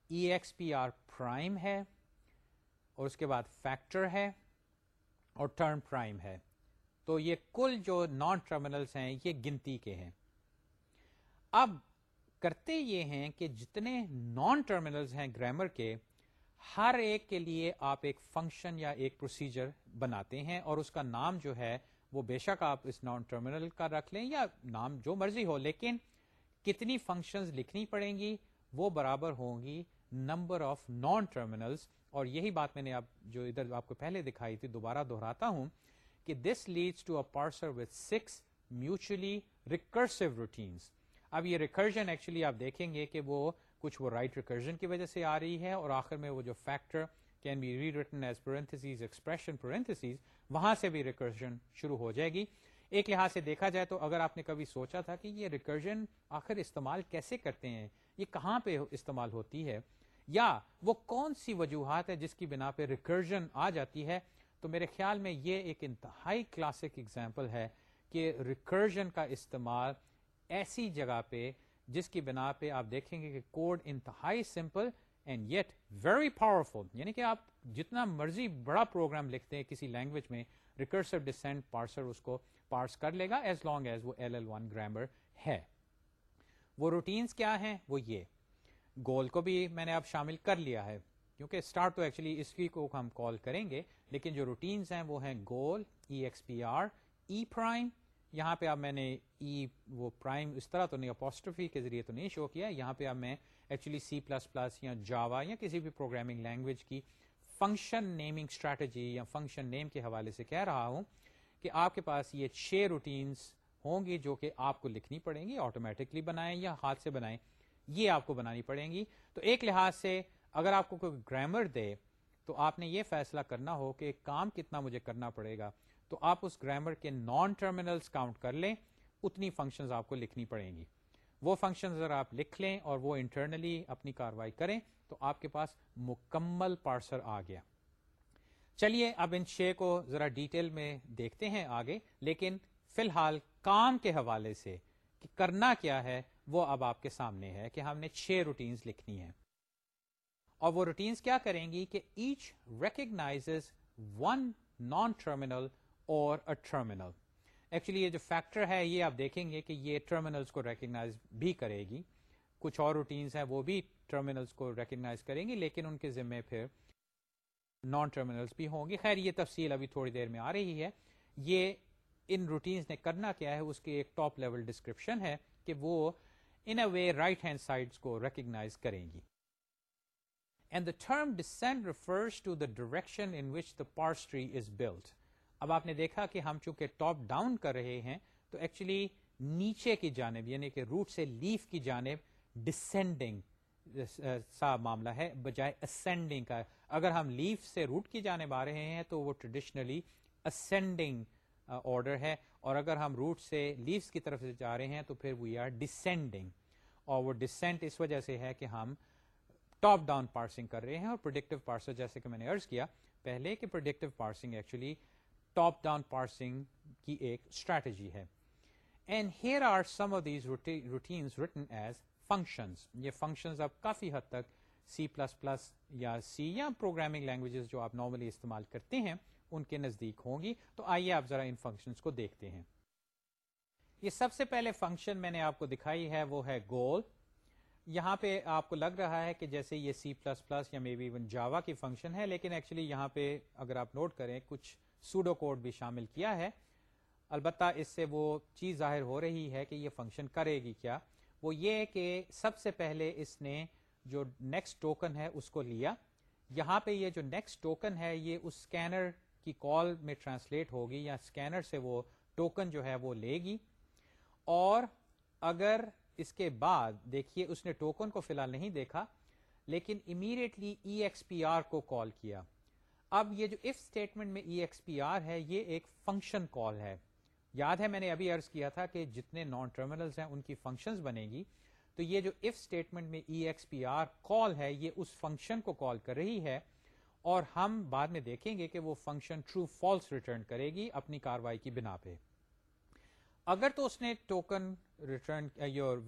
E X P R prime ہے اور اس کے بعد فیکٹر ہے اور ٹرم پرائم ہے۔ تو یہ کل جو نان ٹرمینلس ہیں، یہ گنتی کے ہیں۔ اب کرتے یہ ہیں کہ جتنے نان ٹرمینلز ہیں گرامر کے، ہر ایک کے لیے آپ ایک فنکشن یا ایک پروسیجر بناتے ہیں اور اس کا نام جو ہے، وہ بے شک آپ اس نان ٹرمینل کا رکھ لیں یا نام جو مرضی ہو، لیکن کتنی فنکشنز لکھنی پڑیں گی، وہ برابر ہوں گی نمبر آف نان ٹرمینلز اور یہی بات میں نے آپ جو ادھر آپ کو پہلے دکھائی تھی، دوبارہ دہراتا ہوں کہ this leads to a parser with six mutually recursive routines اب یہ ریکرجن ایکچولی آپ دیکھیں گے کہ وہ کچھ وہ رائٹ right ریکرجن کی وجہ سے آ رہی ہے اور آخر میں وہ جو factor can be rewritten as parentheses expression parentheses وہاں سے بھی ریکرجن شروع ہو جائے گی۔ ایک لحاظ سے دیکھا جائے تو اگر آپ نے کبھی سوچا تھا کہ یہ ریکرجن آخر استعمال کیسے کرتے ہیں؟ یہ کہاں پہ استعمال ہوتی ہے؟ یا وہ کون سی وجوہات ہے جس کی بنا پہ ریکرجن آ جاتی ہے؟ تو میرے خیال میں یہ ایک انتہائی کلاسک اگزامپل ہے کہ ریکرجن کا استعمال ایسی جگہ پہ جس کی بنا پہ آپ دیکھیں گے کہ کوڈ انتہائی simple and yet very powerful یعنی کہ آپ جتنا مرضی بڑا پروگرام لکھتے ہیں کسی لینگویج میں ریکرسو ڈسینٹ پارسر اس کو پارس کر لے گا ایز لانگ ایز وہ ایل ایل ون گرامر ہے۔ وہ روٹینس کیا ہیں؟ وہ یہ۔ گول کو بھی میں نے اب شامل کر لیا ہے۔ کیونکہ اسٹارٹ تو ایکچولی اس کی کو ہم کال کریں گے، لیکن جو روٹینس ہیں وہ ہیں goal E X P R E prime یہاں پہ اب میں نے ای وہ پرائم اس طرح تو نہیں اپوسٹرفی کے ذریعے تو نہیں شو کیا، یہاں پہ اب میں ایکچولی سی پلس پلس یا جاوا یا کسی بھی پروگرامنگ لینگویج کی فنکشن نیمنگ اسٹریٹجی یا فنکشن نیم کے حوالے سے کہہ رہا ہوں کہ آپ کے پاس یہ چھ روٹینس ہوں گی جو کہ آپ کو لکھنی پڑیں گی آٹومیٹکلی بنائیں یا ہاتھ سے بنائیں۔ یہ آپ کو بنانی پڑیں گی۔ تو ایک لحاظ سے اگر آپ کو کوئی گرامر دے، تو آپ نے یہ فیصلہ کرنا ہو کہ کام کتنا مجھے کرنا پڑے گا۔ تو آپ اس گرامر کے نان ٹرمینلز کاؤنٹ کر لیں، اتنی فنکشنز آپ کو لکھنی پڑیں گی۔ وہ فنکشن اگر آپ لکھ لیں اور وہ انٹرنلی اپنی کاروائی کریں، تو آپ کے پاس مکمل پارسر آ گیا۔ چلیے، اب ان چھ کو ذرا ڈیٹیل میں دیکھتے ہیں آگے، لیکن فی الحال کام کے حوالے سے کہ کرنا کیا ہے وہ اب آپ کے سامنے ہے کہ ہم نے چھ روٹینز لکھنی ہے اور وہ روٹینز کیا کریں گی کہ each recognize one non terminal اور ٹرمینل ایکچولی یہ جو فیکٹر ہے یہ آپ دیکھیں گے کہ یہ ٹرمینلس کو ریکگنائز بھی کرے گی۔ کچھ اور روٹینز ہیں وہ بھی ٹرمینلس کو ریکگنائز کریں گی، لیکن ان کے ذمے پھر نان ٹرمینلس بھی ہوں گی خیر، یہ تفصیل ابھی تھوڑی دیر میں آ رہی ہے۔ یہ ان روٹینز نے کرنا کیا ہے، اس کی ایک ٹاپ لیول ڈسکرپشن ہے کہ وہ in a way right hand side کو ریکگنائز کریں گی and the term descend refers to the direction in which the parse tree is build اب آپ نے دیکھا کہ ہم چونکہ ٹاپ ڈاؤن کر رہے ہیں تو ایکچولی نیچے کی جانب یعنی کہ روٹ سے لیف کی جانب ڈسینڈنگ سا معاملہ ہے بجائے اسینڈنگ کا اگر ہم لیف سے روٹ کی جانب آ رہے ہیں تو وہ ٹریڈیشنلی اسینڈنگ آرڈر ہے اور اگر ہم روٹ سے لیوس کی طرف سے جا رہے ہیں تو پھر وی آر ڈسینڈنگ اور وہ ڈسینٹ اس وجہ سے ہے کہ ہم ٹاپ ڈاؤن پارسنگ کر رہے ہیں اور پروڈکٹیو پارسر جیسے کہ میں نے ارض کیا، پہلے کہ predictive parsing actually top down parsing کی ایک اسٹریٹجی ہے۔ And here are some of these routines written as functions یہ فنکشنز اب کافی حد تک سی پلس پلس یا سی یا پروگرامنگ لینگویجز جو آپ نارملی استعمال کرتے ہیں ان کے نزدیک ہوں گی۔ تو آئیے آپ ذرا ان فنکشنز کو دیکھتے ہیں۔ یہ سب سے پہلے فنکشن میں نے آپ کو دکھائی ہے، وہ ہے گول یہاں پہ آپ کو لگ رہا ہے کہ جیسے یہ سی پلس پلس یا مے بی ایون جاوا کی فنکشن ہے، لیکن ایکچولی یہاں پہ اگر آپ نوٹ کریں، کچھ سوڈو کوڈ بھی شامل کیا ہے۔ البتہ اس سے وہ چیز ظاہر ہو رہی ہے کہ یہ فنکشن کرے گی کیا۔ وہ یہ کہ سب سے پہلے اس نے جو نیکسٹ ٹوکن ہے، اس کو لیا۔ یہاں پہ یہ جو نیکسٹ ٹوکن ہے، یہ اس اسکینر کی کال میں ٹرانسلیٹ ہوگی یا اسکینر سے وہ ٹوکن جو ہے وہ لے گی اور اگر اس کے بعد دیکھیے اس نے ٹوکن کو فی الحال نہیں دیکھا لیکن immediately E X P R کو کال کیا۔ اب یہ جو اف اسٹیٹمنٹ میں ای ایکس پی آر ہے، یہ ایک فنکشن کال ہے۔ یاد ہے، میں نے ابھی ارض کیا تھا کہ جتنے نان ٹرمینلز ہیں، ان کی فنکشنز بنے گی۔ تو یہ جو اف اسٹیٹمنٹ میں ای ایکس پی آر کال ہے، یہ اس فنکشن کو کال کر رہی ہے۔ اور ہم بعد میں دیکھیں گے کہ وہ فنکشن ٹرو فالس ریٹرن کرے گی اپنی کاروائی کی بنا پہ۔ اگر تو اس نے ٹوکن ریٹرن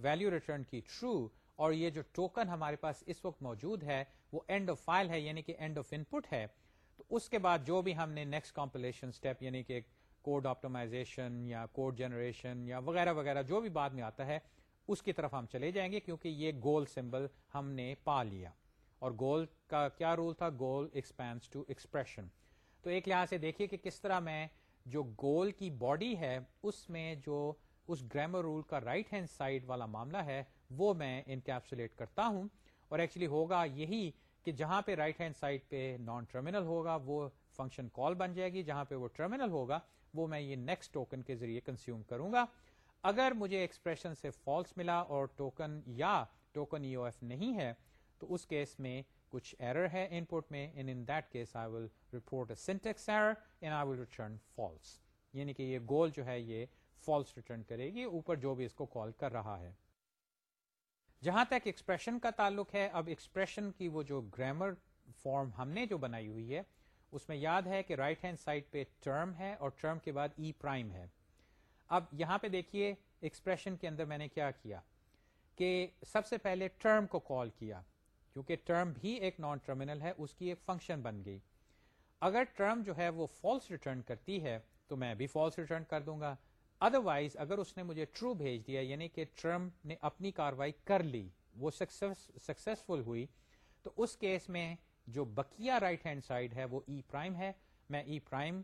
ویلو ریٹرن کی ٹرو اور یہ جو ٹوکن ہمارے پاس اس وقت موجود ہے، وہ اینڈ آف فائل ہے یعنی کہ اینڈ آف ان پٹ ہے، تو اس کے بعد جو بھی ہم نے نیکسٹ کمپلیشن اسٹیپ یعنی کہ کوڈ آپٹمائزیشن یا کوڈ جنریشن یا وغیرہ وغیرہ جو بھی بعد میں آتا ہے، اس کی طرف ہم چلے جائیں گے کیونکہ یہ گول سمبل ہم نے پا لیا۔ اور گول کا کیا رول تھا؟ گول ایکسپینس ٹو ایکسپریشن تو ایک لحاظ سے دیکھیے کہ کس طرح میں جو گول کی باڈی ہے، اس میں جو اس گرامر رول کا رائٹ ہینڈ سائڈ والا معاملہ ہے، وہ میں انکیپسولیٹ کرتا ہوں۔ اور ایکچولی ہوگا یہی کہ جہاں پہ رائٹ ہینڈ سائڈ پہ نان ٹرمینل ہوگا، وہ فنکشن کال بن جائے گی۔ جہاں پہ وہ ٹرمینل ہوگا، وہ میں یہ نیکسٹ ٹوکن کے ذریعے کنزیوم کروں گا۔ اگر مجھے ایکسپریشن سے فالس ملا اور ٹوکن یا ٹوکن ای او ایف نہیں ہے تو اس کیس میں کچھ ایرر ہے ان پٹ میں and in that case I will report a syntax error and I will return false یعنی کہ یہ گول جو ہے یہ فالس ریٹرن کرے گی، اوپر جو بھی اس کو کال کر رہا ہے۔ جہاں تک ایکسپریشن کا تعلق ہے، اب ایکسپریشن کی وہ جو گرامر فارم ہم نے جو بنائی ہوئی ہے، اس میں یاد ہے کہ رائٹ ہینڈ سائڈ پہ ٹرم ہے اور ٹرم کے بعد e ای پرائم ہے۔ اب یہاں پہ دیکھیے ایکسپریشن کے اندر میں نے کیا کیا، کہ سب سے پہلے ٹرم کو کال کیا۔ کیونکہ ٹرم بھی ایک نان ٹرمینل ہے، اس کی ایک فنکشن بن گئی۔ اگر ٹرم جو ہے وہ فالس ریٹرن کرتی ہے، تو میں بھی فالس ریٹرن کر دوں گا۔ ادر وائز اگر اس نے مجھے ٹرو بھیج دیا یعنی کہ ٹرم نے اپنی کاروائی کر لی، وہ سکسیسفل ہوئی، تو اس کیس میں جو بکیا رائٹ ہینڈ سائڈ ہے، وہ e ای پرائم ہے۔ میں e ای پرائم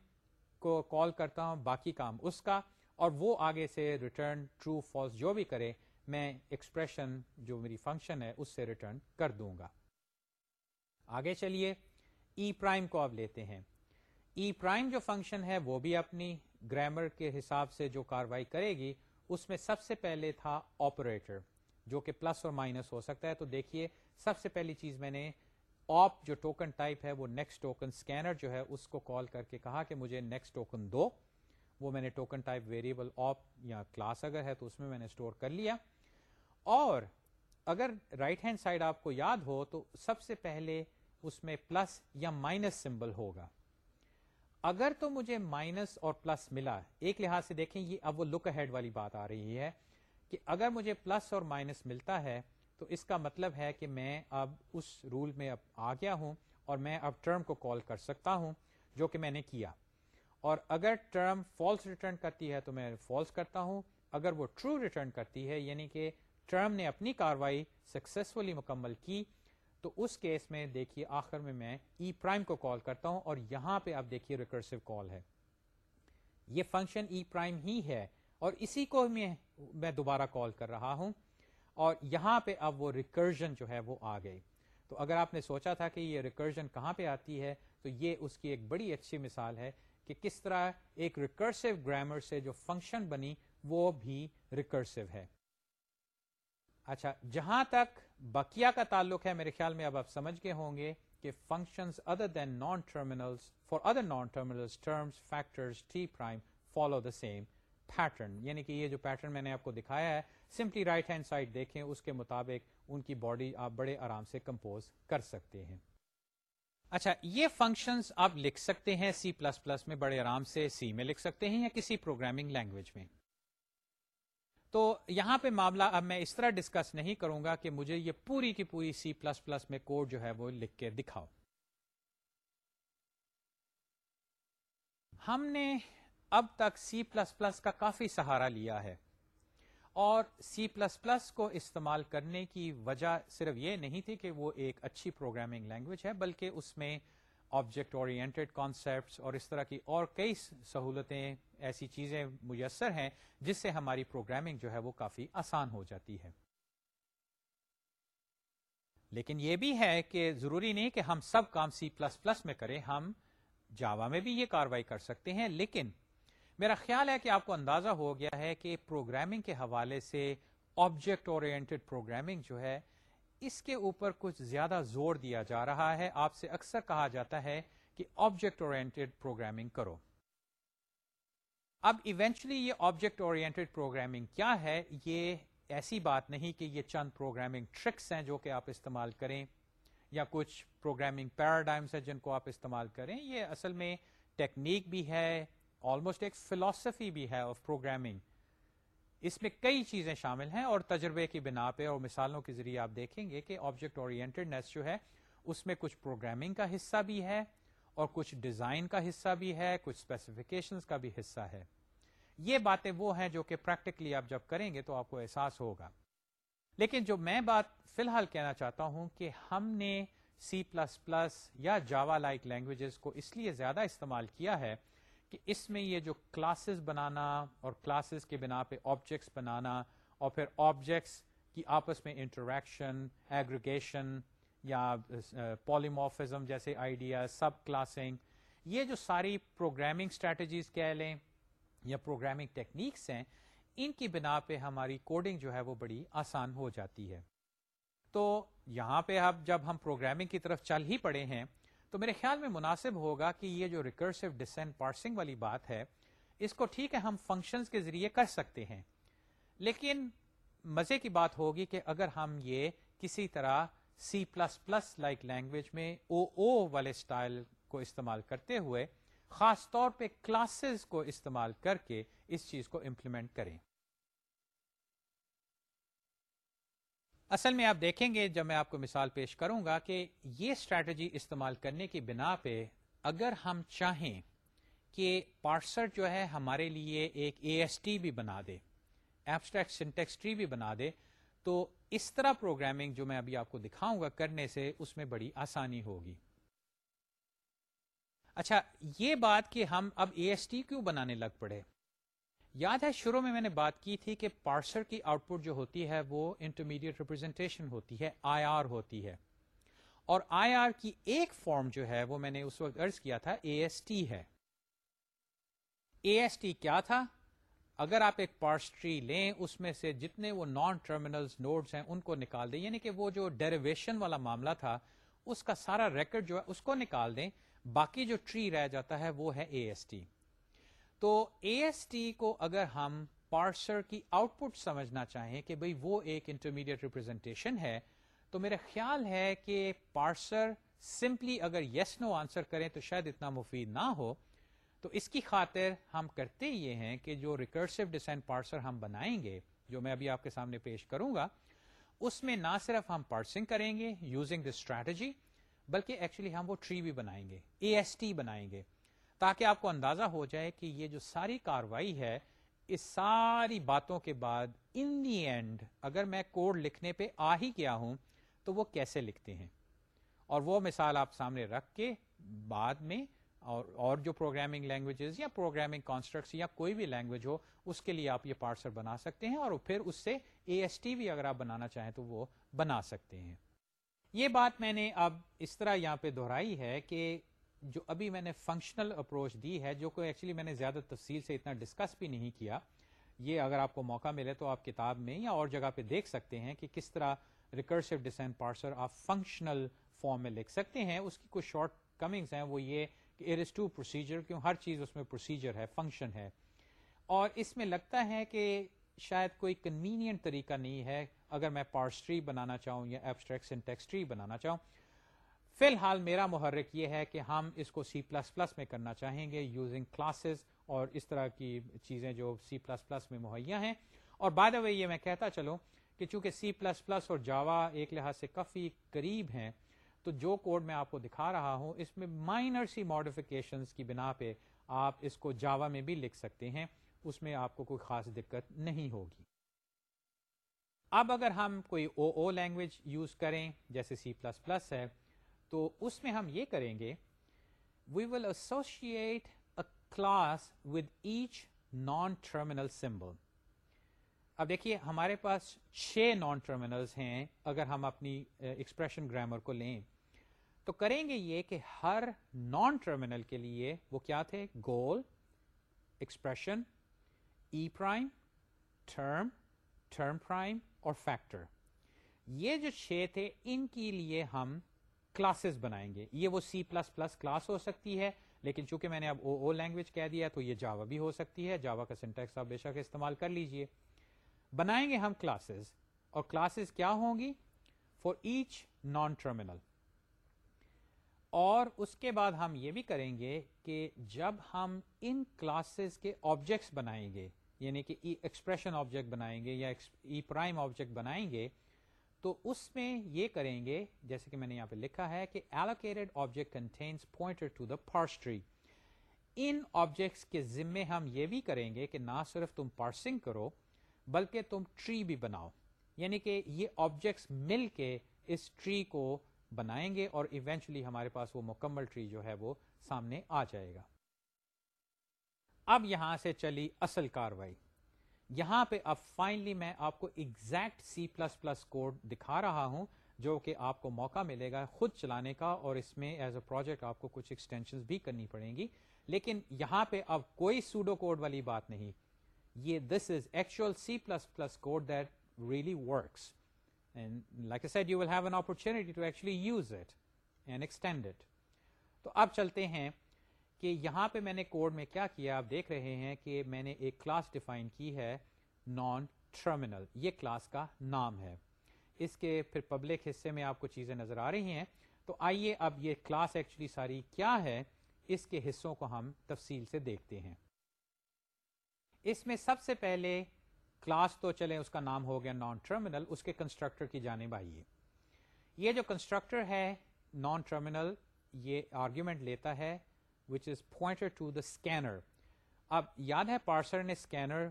کو کال کرتا ہوں، باقی کام اس کا، اور وہ آگے سے ریٹرن ٹرو فالس جو بھی کرے میں ایکسپریشن جو میری فنکشن ہے اس سے ریٹرن کر دوں گا۔ آگے چلیے e ای پرائم کو اب لیتے ہیں۔ e ای پرائم جو فنکشن ہے وہ بھی اپنی گرامر کے حساب سے جو کاروائی کرے گی، اس میں سب سے پہلے تھا آپریٹر جو کہ پلس اور مائنس ہو سکتا ہے۔ تو دیکھیے، سب سے پہلی چیز میں نے آپ جو ٹوکن ٹائپ ہے، وہ نیکسٹ ٹوکن اسکینر جو ہے، اس کو کال کر کے کہا کہ مجھے نیکسٹ ٹوکن دو۔ وہ میں نے ٹوکن ٹائپ ویریبل آپ یا کلاس اگر ہے تو اس میں میں نے اسٹور کر لیا۔ اور اگر رائٹ ہینڈ سائڈ آپ کو یاد ہو تو سب سے پہلے اس میں پلس یا مائنس سمبل ہوگا۔ اگر تو مجھے مائنس اور پلس ملا، ایک لحاظ سے دیکھیں، یہ اب وہ لک ہیڈ والی بات آ رہی ہے کہ اگر مجھے پلس اور مائنس ملتا ہے تو اس کا مطلب ہے کہ میں اب اس رول میں اب آ گیا ہوں اور میں اب ٹرم کو کال کر سکتا ہوں جو کہ میں نے کیا۔ اور اگر ٹرم فالس ریٹرن کرتی ہے تو میں فالس کرتا ہوں، اگر وہ ٹرو ریٹرن کرتی ہے یعنی کہ ٹرم نے اپنی کاروائی سکسیسفلی مکمل کی، تو اس کیس میں دیکھیے آخر میں میں ای e پرائم کو کال کرتا ہوں اور یہاں پہ آپ دیکھیے ریکرسو کال ہے۔ یہ فنکشن ای پرائم ہی ہے اور اسی کو میں میں دوبارہ کال کر رہا ہوں اور یہاں پہ اب وہ ریکرجن جو ہے وہ آ گئی۔ تو اگر آپ نے سوچا تھا کہ یہ ریکرجن کہاں پہ آتی ہے، تو یہ اس کی ایک بڑی اچھی مثال ہے کہ کس طرح ایک ریکرسو گرامر سے جو فنکشن بنی، وہ بھی ریکرسو ہے۔ اچھا جہاں تک بکیا کا تعلق ہے میرے خیال میں اب آپ سمجھ گئے ہوں گے کہ function other than non terminal for other non terminal terms factors T prime follow the same pattern یعنی کہ یہ جو پیٹرن میں نے آپ کو دکھایا ہے سمپلی رائٹ ہینڈ سائڈ دیکھیں، اس کے مطابق ان کی باڈی آپ بڑے آرام سے کمپوز کر سکتے ہیں۔ اچھا یہ فنکشنز آپ لکھ سکتے ہیں سی پلس پلس میں، بڑے آرام سے سی میں لکھ سکتے ہیں یا کسی پروگرامنگ لینگویج میں۔ تو یہاں پہ معاملہ اب میں اس طرح ڈسکس نہیں کروں گا کہ مجھے یہ پوری کی پوری سی پلس پلس میں کوڈ جو ہے وہ لکھ کے دکھاؤ۔ ہم نے اب تک سی پلس پلس کا کافی سہارا لیا ہے اور سی پلس پلس کو استعمال کرنے کی وجہ صرف یہ نہیں تھی کہ وہ ایک اچھی پروگرامنگ لینگویج ہے، بلکہ اس میں آبجیکٹ اورینٹیڈ کانسیپٹس اور اس طرح کی اور کئی سہولتیں ایسی چیزیں میسر ہیں جس سے ہماری پروگرامنگ جو ہے وہ کافی آسان ہو جاتی ہے۔ لیکن یہ بھی ہے کہ ضروری نہیں کہ ہم سب کام سی پلس پلس میں کریں، ہم جاوا میں بھی یہ کاروائی کر سکتے ہیں، لیکن میرا خیال ہے کہ آپ کو اندازہ ہو گیا ہے کہ پروگرامنگ کے حوالے سے آبجیکٹ اورینٹیڈ پروگرامنگ جو ہے، اس کے اوپر کچھ زیادہ زور دیا جا رہا ہے۔ آپ سے اکثر کہا جاتا ہے کہ آبجیکٹ اورینٹیڈ پروگرامنگ کرو۔ اب ایونچولی یہ آبجیکٹ اورینٹیڈ پروگرامنگ کیا ہے؟ یہ ایسی بات نہیں کہ یہ چند پروگرامنگ ٹرکس ہیں جو کہ آپ استعمال کریں یا کچھ پروگرامنگ پیراڈائمس ہیں جن کو آپ استعمال کریں۔ یہ اصل میں ٹیکنیک بھی ہے آلموسٹ ایک فلاسفی بھی ہے آف پروگرامنگ اس میں کئی چیزیں شامل ہیں اور تجربے کی بنا پہ اور مثالوں کے ذریعے آپ دیکھیں گے کہ آبجیکٹ اورینٹیڈنیس جو ہے، اس میں کچھ پروگرامنگ کا حصہ بھی ہے اور کچھ ڈیزائن کا حصہ بھی ہے، کچھ اسپیسیفکیشن کا بھی حصہ ہے۔ یہ باتیں وہ ہیں جو کہ پریکٹیکلی آپ جب کریں گے تو آپ کو احساس ہوگا۔ لیکن جو میں بات فی الحال کہنا چاہتا ہوں کہ ہم نے سی پلس پلس یا جاوا لائک لینگویجز کو اس لیے زیادہ استعمال کیا ہے کہ اس میں یہ جو کلاسز بنانا اور کلاسز کے بنا پہ آبجیکٹس بنانا اور پھر آبجیکٹس کی آپس میں انٹریکشن ایگریگیشن یا پولیموفزم جیسے آئیڈیا سب کلاسنگ یہ جو ساری پروگرامنگ اسٹریٹجیز کہہ لیں یا پروگرامنگ ٹیکنیکس ہیں، ان کی بنا پہ ہماری کوڈنگ جو ہے وہ بڑی آسان ہو جاتی ہے۔ تو یہاں پہ اب جب ہم پروگرامنگ کی طرف چل ہی پڑے ہیں، تو میرے خیال میں مناسب ہوگا کہ یہ جو ریکرسو ڈسینٹ پارسنگ والی بات ہے، اس کو ٹھیک ہے ہم فنکشنز کے ذریعے کر سکتے ہیں۔ لیکن مزے کی بات ہوگی کہ اگر ہم یہ کسی طرح C plus plus like language میں او او والے اسٹائل کو استعمال کرتے ہوئے خاص طور پہ کلاسز کو استعمال کر کے اس چیز کو امپلیمنٹ کریں۔ اصل میں آپ دیکھیں گے، جب میں آپ کو مثال پیش کروں گا کہ یہ اسٹریٹجی استعمال کرنے کی بنا پہ اگر ہم چاہیں کہ پارسر جو ہے ہمارے لیے ایک اے ایس ٹی بھی بنا دے ایبسٹریکٹ سنٹیکس ٹری بھی بنا دے، تو اس طرح پروگرامنگ جو میں ابھی آپ کو دکھاؤں گا کرنے سے اس میں بڑی آسانی ہوگی۔ اچھا یہ بات کہ ہم اب اے ایس ٹی کیوں بنانے لگ پڑے؟ یاد ہے شروع میں میں نے بات کی تھی کہ پارسر کی آؤٹ پٹ جو ہوتی ہے وہ انٹرمیڈیٹ ریپرزینٹیشن ہوتی ہے آئی آر ہوتی ہے۔ اور آئی آر کی ایک فارم جو ہے وہ میں نے اس وقت ارض کیا تھا اے ایس ٹی ہے۔ اے ایس ٹی کیا تھا؟ اگر آپ ایک پارس ٹری لیں، اس میں سے جتنے وہ نان ٹرمینل نوڈز ہیں، ان کو نکال دیں۔ یعنی کہ وہ جو ڈیریویشن والا معاملہ تھا، اس کا سارا ریکرڈ جو ہے، اس کو نکال دیں۔ باقی جو ٹری رہ جاتا ہے وہ ہے اے ایس ٹی تو اے ایس ٹی کو اگر ہم پارسر کی آؤٹ پٹ سمجھنا چاہیں کہ بھئی وہ ایک انٹرمیڈیٹ ریپرزینٹیشن ہے، تو میرا خیال ہے کہ پارسر سمپلی اگر یس نو آنسر کریں تو شاید اتنا مفید نہ ہو۔ تو اس کی خاطر ہم کرتے یہ ہیں کہ جو ریکرسو ڈیسائن پارسر ہم بنائیں گے، جو میں ابھی آپ کے سامنے پیش کروں گا، اس میں نہ صرف ہم پارسنگ کریں گے یوزنگ دس اسٹریٹجی بلکہ ایکچولی ہم وہ ٹری بھی بنائیں گے اے ایس ٹی بنائیں گے، تاکہ آپ کو اندازہ ہو جائے کہ یہ جو ساری کاروائی ہے، اس ساری باتوں کے بعد ان دی اینڈ اگر میں کوڈ لکھنے پہ آ ہی گیا ہوں، تو وہ کیسے لکھتے ہیں؟ اور وہ مثال آپ سامنے رکھ کے بعد میں اور اور جو پروگرامنگ لینگویجز یا پروگرامنگ کانسٹرکٹس یا کوئی بھی لینگویج ہو، اس کے لیے آپ یہ پارسر بنا سکتے ہیں اور پھر اس سے اے ایس ٹی بھی اگر آپ بنانا چاہیں تو وہ بنا سکتے ہیں۔ یہ بات میں نے اب اس طرح یہاں پہ دہرائی ہے کہ جو ابھی میں نے فنکشنل اپروچ دی ہے، جو کہ ایکچولی میں نے زیادہ تفصیل سے اتنا ڈسکس بھی نہیں کیا، یہ اگر آپ کو موقع ملے تو آپ کتاب میں یا اور جگہ پہ دیکھ سکتے ہیں کہ کس طرح ریکرسو ڈیسائن پارسر آپ فنکشنل فارم میں لکھ سکتے ہیں۔ اس کی کچھ شارٹ کمنگز ہیں، وہ یہ کہ اٹ از ٹو پروسیجر کیوں ہر چیز اس میں پروسیجر ہے فنکشن ہے۔ اور اس میں لگتا ہے کہ شاید کوئی کنوینئنٹ طریقہ نہیں ہے۔ اگر میں پارسٹری بنانا چاہوں یا ایبسٹریکٹ سنٹیکسٹری بنانا چاہوں، فی الحال میرا محرک یہ ہے کہ ہم اس کو سی پلس پلس میں کرنا چاہیں گے یوزنگ کلاسز اور اس طرح کی چیزیں جو سی پلس پلس میں مہیا ہیں۔ اور بعد وے یہ میں کہتا چلوں کہ چونکہ سی پلس پلس اور جاوا ایک لحاظ سے کافی قریب ہیں، تو جو کوڈ میں آپ کو دکھا رہا ہوں، اس میں مائنر سی ماڈیفکیشن کی بنا پہ آپ اس کو جاوا میں بھی لکھ سکتے ہیں۔ اس میں آپ کو کوئی خاص دقت نہیں ہوگی۔ اب اگر ہم کوئی او او لینگویج یوز کریں، جیسے سی پلس پلس ہے، تو اس میں ہم یہ کریں گے we will associate a class with each non terminal symbol اب دیکھیے، ہمارے پاس چھ نان ٹرمینلز ہیں، اگر ہم اپنی ایکسپریشن گرامر کو لیں۔ تو کریں گے یہ کہ ہر نان ٹرمینل کے لیے وہ کیا تھے؟ Goal expression E prime term term prime اور فیکٹر یہ جو چھ تھے، ان کے لیے ہم کلاسز بنائیں گے۔ یہ وہ سی پلس پلس کلاس ہو سکتی ہے، لیکن چونکہ میں نے اب او او لینگویج کہہ دیا تو یہ جاوا بھی ہو سکتی ہے۔ جاوا کا سنٹیکس آپ بے شک استعمال کر لیجیے۔ بنائیں گے ہم کلاسز اور کلاسز کیا ہوں گی؟ فار ایچ نان ٹرمینل اور اس کے بعد ہم یہ بھی کریں گے کہ جب ہم ان کلاسز کے آبجیکٹس بنائیں گے یعنی کہ ایکسپریشن آبجیکٹ بنائیں گے یا ای پرائم آبجیکٹ بنائیں گے، تو اس میں یہ کریں گے، جیسے کہ میں نے یہاں پہ لکھا ہے کہ allocated object contains pointer to the parse tree in objects کے ذمے ہم یہ بھی کریں گے کہ نہ صرف تم پارسنگ کرو، بلکہ تم ٹری بھی بناؤ۔ یعنی کہ یہ آبجیکٹس مل کے اس ٹری کو بنائیں گے اور ایونچولی ہمارے پاس وہ مکمل ٹری جو ہے وہ سامنے آ جائے گا۔ اب یہاں سے چلی اصل کاروائی۔ یہاں پہ اب فائنلی میں آپ کو exact C plus plus code دکھا رہا ہوں، جو کہ آپ کو موقع ملے گا خود چلانے کا، اور اس میں ایز اے پروجیکٹ آپ کو کچھ ایکسٹینشن بھی کرنی پڑیں گی۔ لیکن یہاں پہ اب کوئی سوڈو کوڈ والی بات نہیں۔ یہ this is actual C plus plus code that really works like set you will have an opportunity to actually use it and extend it تو اب چلتے ہیں کہ یہاں پہ میں نے کوڈ میں کیا کیا، آپ دیکھ رہے ہیں کہ میں نے ایک کلاس ڈیفائن کی ہے نان ٹرمینل یہ کلاس کا نام ہے۔ اس کے پھر پبلک حصے میں آپ کو چیزیں نظر آ رہی ہیں۔ تو آئیے اب یہ کلاس ایکچولی ساری کیا ہے، اس کے حصوں کو ہم تفصیل سے دیکھتے ہیں۔ اس میں سب سے پہلے کلاس تو چلے اس کا نام ہو گیا نان ٹرمینل اس کے کنسٹرکٹر کی جانب آئیے۔ یہ جو کنسٹرکٹر ہے نان ٹرمینل یہ آرگیومنٹ لیتا ہے which is pointer to the scanner اب یاد ہے پارسر نے اسکینر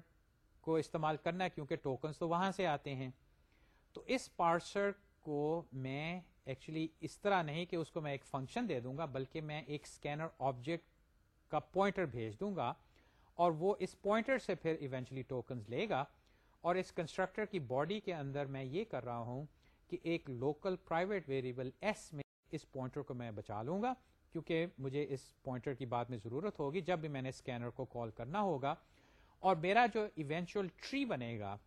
کو استعمال کرنا ہے کیونکہ ٹوکنس تو وہاں سے آتے ہیں۔ تو اس پارسر کو میں ایکچولی اس طرح نہیں کہ اس کو میں ایک فنکشن دے دوں گا، بلکہ میں ایک اسکینر آبجیکٹ کا پوائنٹر بھیج دوں گا اور وہ اس پوائنٹر سے پھر ایونچولی ٹوکنز لے گا۔ اور اس کنسٹرکٹر کی باڈی کے اندر میں یہ کر رہا ہوں کہ ایک لوکل پرائیویٹ ویریبل ایس میں اس پوائنٹر کو میں بچا لوں گا۔ کیونکہ مجھے اس پوائنٹر کی بعد میں ضرورت ہوگی، جب بھی میں نے اسکینر کو کال کرنا ہوگا۔ اور میرا جو ایونچوئل ٹری بنے گا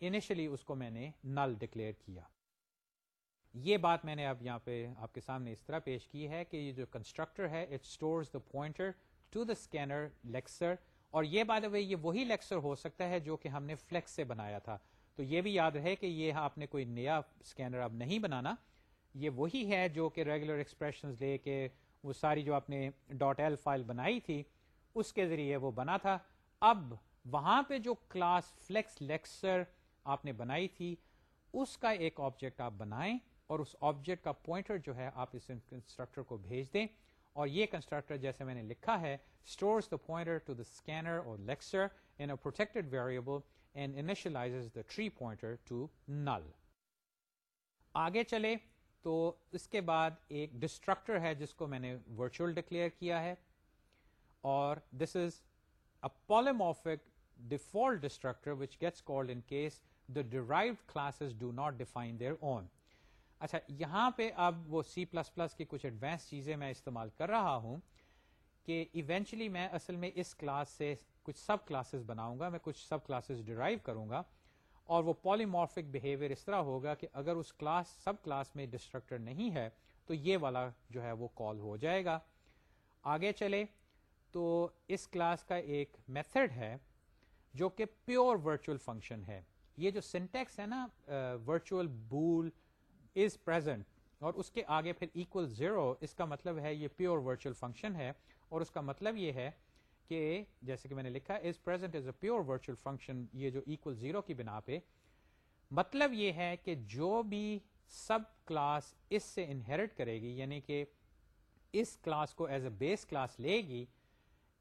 انیشلی اس کو میں نے نل ڈکلیئر کیا۔ یہ بات میں نے اب یہاں پہ آپ کے سامنے اس طرح پیش کی ہے کہ یہ جو کنسٹرکٹر ہے it stores the pointer to the scanner lexer اور یہ بات یہ وہی لیکسر ہو سکتا ہے جو کہ ہم نے فلیکس سے بنایا تھا۔ تو یہ بھی یاد رہے کہ یہ آپ نے کوئی نیا اسکینر اب نہیں بنانا۔ یہ وہی ہے جو کہ ریگولر ایکسپریشن لے کے وہ ساری جو آپ نے ڈاٹ ایل فائل بنائی تھی، اس کے ذریعے وہ بنا تھا۔ اب وہاں پہ جو کلاس فلیکس لیکسر آپ نے بنائی تھی، اس کا ایک آبجیکٹ آپ بنائیں اور اس آبجیکٹ کا پوائنٹر جو ہے، آپ اس کنسٹرکٹر کو بھیج دیں۔ اور یہ کنسٹرکٹر جیسے میں نے لکھا ہے stores the pointer to the scanner اور lexer in a protected variable and initialize the tree pointer to null آگے چلے۔ تو اس کے بعد ایک ڈسٹرکٹر ہے جس کو میں نے ورچوئل ڈکلیئر کیا ہے اور this is a polymorphic default destructor which gets called in case the derived classes do not define their own اچھا یہاں پہ اب وہ سی پلس پلس کی کچھ ایڈوانس چیزیں میں استعمال کر رہا ہوں کہ ایونچلی میں اصل میں اس کلاس سے کچھ سب کلاسز بناؤں گا، میں کچھ سب کلاسز ڈرائیو کروں گا اور وہ پالیمورفک بہیویئر اس طرح ہوگا کہ اگر اس کلاس سب کلاس میں ڈسٹرکٹر نہیں ہے، تو یہ والا جو ہے وہ کال ہو جائے گا۔ آگے چلے، تو اس کلاس کا ایک میتھڈ ہے جو کہ پیور ورچوئل فنکشن ہے۔ یہ جو سنٹیکس ہے نا ورچوئل بول از پرزینٹ اور اس کے آگے پھر اکول زیرو اس کا مطلب ہے یہ پیور ورچوئل فنکشن ہے۔ اور اس کا مطلب یہ ہے کہ جیسے کہ میں نے لکھا is present is a pure virtual function یہ جو اکول زیرو کی بنا پہ۔ مطلب یہ ہے کہ جو بھی سب کلاس اس سے انہیریٹ کرے گی یعنی کہ اس کلاس کو ایز اے بیس کلاس لے گی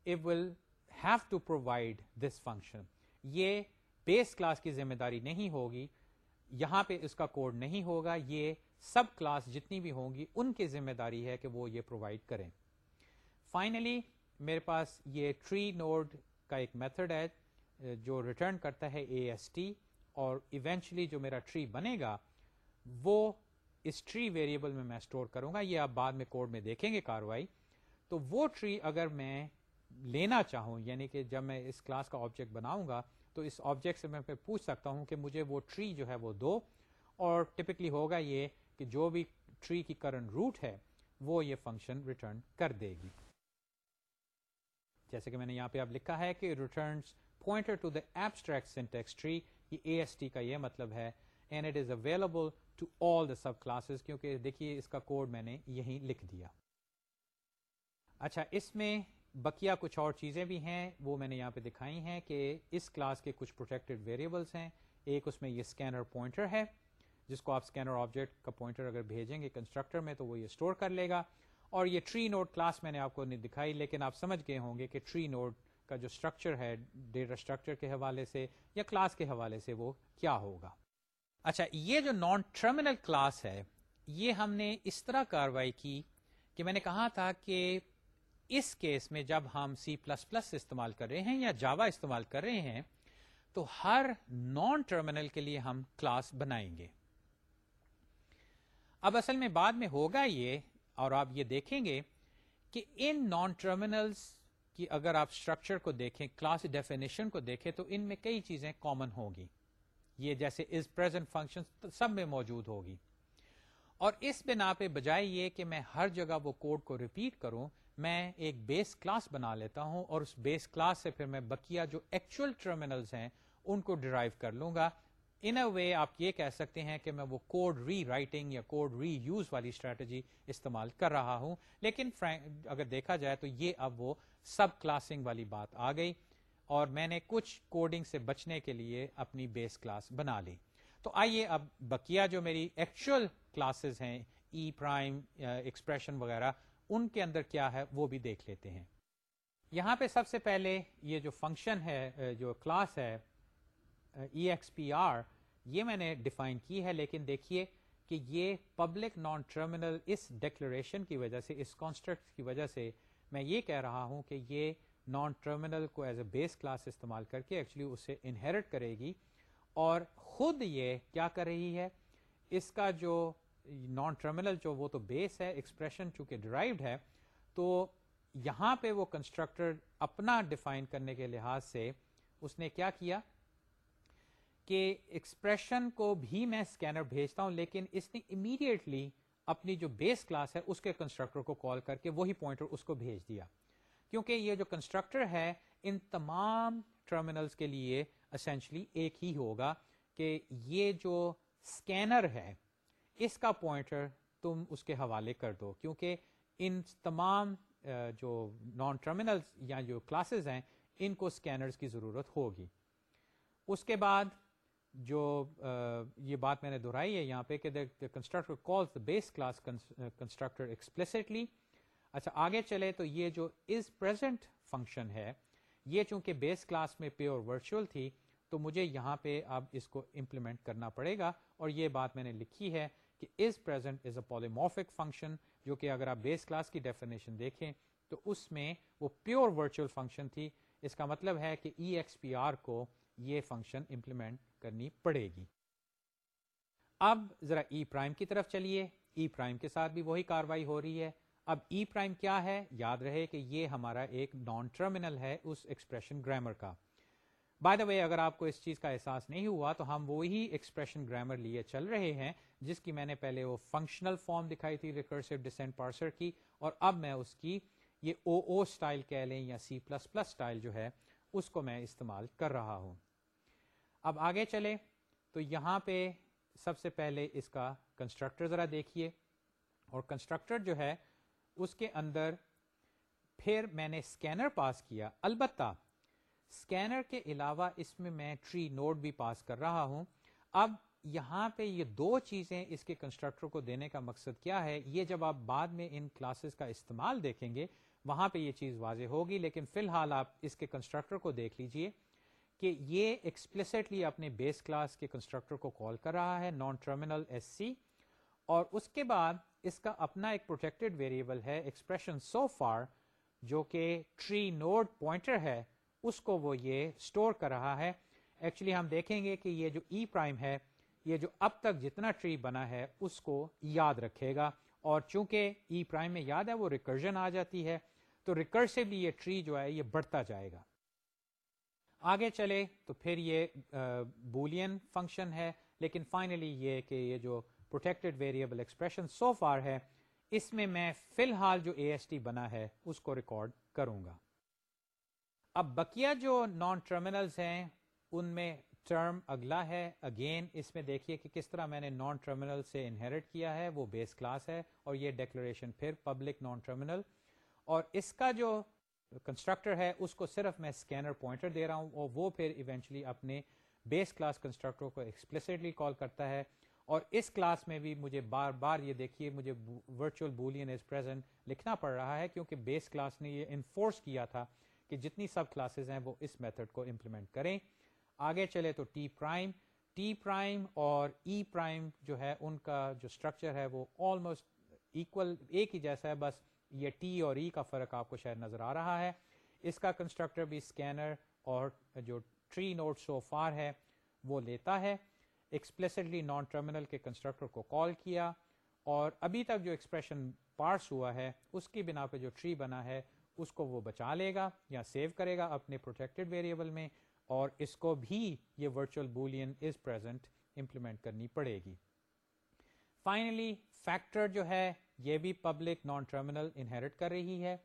it will have to provide this function یہ بیس کلاس کی ذمہ داری نہیں ہوگی، یہاں پہ اس کا کوڈ نہیں ہوگا، یہ سب کلاس جتنی بھی ہوں گی، ان کی ذمہ داری ہے کہ وہ یہ پرووائڈ کریں۔ فائنلی میرے پاس یہ ٹری نوڈ کا ایک میتھڈ ہے، جو ریٹرن کرتا ہے اے ایس ٹی اور ایونچلی جو میرا ٹری بنے گا، وہ اس ٹری ویریبل میں میں اسٹور کروں گا۔ یہ آپ بعد میں کوڈ میں دیکھیں گے کاروائی۔ تو وہ ٹری اگر میں لینا چاہوں یعنی کہ جب میں اس کلاس کا آبجیکٹ بناؤں گا، تو اس آبجیکٹ سے میں پھر پوچھ سکتا ہوں کہ مجھے وہ ٹری جو ہے وہ دو۔ اور ٹپکلی ہوگا یہ کہ جو بھی ٹری کی کرنٹ روٹ ہے، وہ یہ فنکشن ریٹرن کر دے گی۔ جیسے کہ میں نے یہاں پہ اب لکھا ہے کہ returns pointer to the abstract syntax tree یہ اے ایس ٹی کا یہ مطلب ہے and it is available to all the subclasses کیونکہ دیکھیے اس کا کوڈ میں نے یہیں لکھ دیا۔ اچھا اس میں بکیا کچھ اور چیزیں بھی ہیں، وہ میں نے یہاں پہ دکھائی ہیں کہ اس کلاس کے کچھ پروٹیکٹڈ ویریبلس ہیں۔ ایک اس میں یہ اسکینر پوائنٹر ہے، جس کو آپ اسکینر آبجیکٹ کا پوائنٹر اگر بھیجیں گے کنسٹرکٹر میں تو وہ یہ اسٹور کر لے گا۔ اور یہ ٹری نوڈ کلاس میں نے آپ کو نہیں دکھائی، لیکن آپ سمجھ گئے ہوں گے کہ ٹری نوڈ کا جو اسٹرکچر ہے ڈیٹا اسٹرکچر کے حوالے سے یا کلاس کے حوالے سے وہ کیا ہوگا؟ اچھا یہ جو نان ٹرمینل کلاس ہے، یہ ہم نے اس طرح کاروائی کی کہ میں نے کہا تھا کہ اس کیس میں جب ہم سی پلس پلس استعمال کر رہے ہیں یا جاوا استعمال کر رہے ہیں، تو ہر نان ٹرمینل کے لیے ہم کلاس بنائیں گے۔ اب اصل میں بعد میں ہوگا یہ اور آپ یہ دیکھیں گے کہ ان نان ٹرمینلس کی اگر آپ اسٹرکچر کو دیکھیں کلاس ڈیفینیشن کو دیکھیں، تو ان میں کئی چیزیں کامن ہوگی۔ یہ جیسے از پرزینٹ فنکشن سب میں موجود ہوگی۔ اور اس بنا پہ بجائے یہ کہ میں ہر جگہ وہ کوڈ کو ریپیٹ کروں، میں ایک بیس کلاس بنا لیتا ہوں اور اس بیس کلاس سے پھر میں بکیا جو ایکچوئل ٹرمینلز ہیں، ان کو ڈرائیو کر لوں گا۔ ان اے وے آپ یہ کہہ سکتے ہیں کہ میں وہ کوڈ ری رائٹنگ یا کوڈ ری یوز والی اسٹریٹجی استعمال کر رہا ہوں۔ لیکن اگر دیکھا جائے تو یہ اب وہ سب کلاسنگ والی بات آ گئی اور میں نے کچھ کوڈنگ سے بچنے کے لیے اپنی بیس کلاس بنا لی۔ تو آئیے اب بکیا جو میری ایکچوئل کلاسز ہیں ای پرائم ایکسپریشن وغیرہ، ان کے اندر کیا ہے وہ بھی دیکھ لیتے ہیں۔ یہاں پہ سب سے پہلے یہ جو فنکشن ہے جو کلاس ہے ای ایکس پی آر یہ میں نے ڈیفائن کی ہے، لیکن دیکھیے کہ یہ پبلک نان ٹرمینل اس ڈکلریشن کی وجہ سے، اس کانسٹرکٹ کی وجہ سے میں یہ کہہ رہا ہوں کہ یہ نان ٹرمینل کو ایز اے بیس کلاس استعمال کر کے ایکچولی اسے انہیرٹ کرے گی۔ اور خود یہ کیا کر رہی ہے؟ اس کا جو نان ٹرمینل جو وہ تو بیس ہے ایکسپریشن چونکہ ڈرائیوڈ ہے، تو یہاں پہ وہ کنسٹرکٹر اپنا ڈیفائن کرنے کے لحاظ سے اس نے کیا کیا؟ کہ ایکسپریشن کو بھی میں اسکینر بھیجتا ہوں، لیکن اس نے امیڈیٹلی اپنی جو بیس کلاس ہے، اس کے کنسٹرکٹر کو کال کر کے وہی پوائنٹر اس کو بھیج دیا۔ کیونکہ یہ جو کنسٹرکٹر ہے، ان تمام ٹرمینلز کے لیے اسینشلی ایک ہی ہوگا کہ یہ جو اسکینر ہے، اس کا پوائنٹر تم اس کے حوالے کر دو۔ کیونکہ ان تمام جو نان ٹرمینل یا جو کلاسز ہیں، ان کو اسکینرز کی ضرورت ہوگی۔ اس کے بعد جو یہ بات میں نے دہرائی ہے یہاں پہ کہ constructor calls the base class constructor explicitly اچھا آگے چلے تو یہ جو از پرزینٹ فنکشن ہے، یہ چونکہ بیس کلاس میں پیور ورچوئل تھی، تو مجھے یہاں پہ اب اس کو امپلیمنٹ کرنا پڑے گا۔ اور یہ بات میں نے لکھی ہے کہ از پرزینٹ از اے پولیموفک فنکشن جو کہ اگر آپ بیس کلاس کی ڈیفینیشن دیکھیں تو اس میں وہ پیور ورچوئل فنکشن تھی۔ اس کا مطلب ہے کہ ای ایکس پی آر کو یہ فنکشن امپلیمنٹ کرنی پڑے گی۔ اب ذرا e ای پرائم کی طرف چلیے۔ e ای پرائم کے ساتھ بھی وہی کاروائی ہو رہی ہے۔ اب e ای پرائم کیا ہے؟ یاد رہے کہ یہ ہمارا ایک نان ٹرمینل ہے اس ایکسپریشن گرامر کا۔ بائی دا وے اگر آپ کو اس چیز کا احساس نہیں ہوا تو ہم وہی ایکسپریشن گرامر لیے چل رہے ہیں، جس کی میں نے پہلے وہ فنکشنل فارم دکھائی تھی ریکرسو ڈسینٹ پارسر کی۔ اور اب میں اس کی یہ او او سٹائل کہہ لیں یا سی پلس پلس سٹائل جو ہے، اس کو میں استعمال کر رہا ہوں۔ اب آگے چلے تو یہاں پہ سب سے پہلے اس کا کنسٹرکٹر ذرا دیکھیے اور کنسٹرکٹر جو ہے اس کے اندر پھر میں نے اسکینر پاس کیا۔ البتہ اسکینر کے علاوہ اس میں میں ٹری نوڈ بھی پاس کر رہا ہوں۔ اب یہاں پہ یہ دو چیزیں اس کے کنسٹرکٹر کو دینے کا مقصد کیا ہے، یہ جب آپ بعد میں ان کلاسز کا استعمال دیکھیں گے، وہاں پہ یہ چیز واضح ہوگی، لیکن فی الحال آپ اس کے کنسٹرکٹر کو دیکھ لیجیے۔ کہ یہ ایکسپلسٹلی اپنے بیس کلاس کے کنسٹرکٹر کو کال کر رہا ہے نان ٹرمینل ایس سی اور اس کے بعد اس کا اپنا ایک پروٹیکٹڈ ویریبل ہے ایکسپریشن سو فار جو کہ ٹری نوڈ پوائنٹر ہے، اس کو وہ یہ اسٹور کر رہا ہے. ایکچولی ہم دیکھیں گے کہ یہ جو ای e پرائم ہے، یہ جو اب تک جتنا ٹری بنا ہے، اس کو یاد رکھے گا اور چونکہ ای e پرائم میں یاد ہے، وہ ریکرجن آ جاتی ہے، تو ریکرسولی یہ ٹری جو ہے، یہ بڑھتا جائے گا. آگے چلے تو پھر یہ بولین فنکشن ہے، لیکن فائنلی یہ کہ یہ جو protected variable expression so far ہے، اس میں میں فی الحال جو اے ایس ٹی بنا ہے، اس کو ریکارڈ کروں گا۔ اب بکیا جو نان ٹرمینلز ہیں، ان میں ٹرم اگلا ہے۔ اگین، اس میں دیکھیے کہ کس طرح میں نے نان ٹرمینل سے انہیریٹ کیا ہے، وہ بیس کلاس ہے اور یہ ڈیکلریشن پھر پبلک نان ٹرمینل۔ اور اس کا جو کنسٹرکٹر ہے، اس کو صرف میں اسکینر پوائنٹر دے رہا ہوں اور وہ پھر ایونچولی اپنے بیس کلاس کنسٹرکٹر کو ایکسپلسٹلی کال کرتا ہے۔ اور اس کلاس میں بھی مجھے بار بار یہ دیکھیے، مجھے ورچوئل بولین از پریزنٹ لکھنا پڑ رہا ہے کیونکہ بیس کلاس نے یہ انفورس کیا تھا کہ جتنی سب کلاسز ہیں وہ اس میتھڈ کو امپلیمنٹ کریں۔ آگے چلے تو ٹی پرائم ٹی پرائم اور ای e پرائم جو ہے، ان کا جو اسٹرکچر ہے وہ آلموسٹ ایکول ایک ہی جیسا ہے، بس یہ ٹی اور ای e کا فرق آپ کو شاید نظر آ رہا ہے۔ اس کا کنسٹرکٹر بھی اسکینر اور جو ٹری نوٹ سو فار ہے، وہ لیتا ہے۔ ایکسپلسٹلی نان ٹرمینل کے کنسٹرکٹر کو کال کیا اور ابھی تک جو ایکسپریشن پارس ہوا ہے، اس کی بنا پہ جو ٹری بنا ہے، اس کو وہ بچا لے گا یا سیو کرے گا اپنے پروٹیکٹڈ ویریبل میں اور اس کو بھی یہ virtual boolean is present implement کرنی پڑے گی۔ فائنلی فیکٹر جو ہے یہ بھی پبلک نان ٹرمینل انہیریٹ کر رہی ہے۔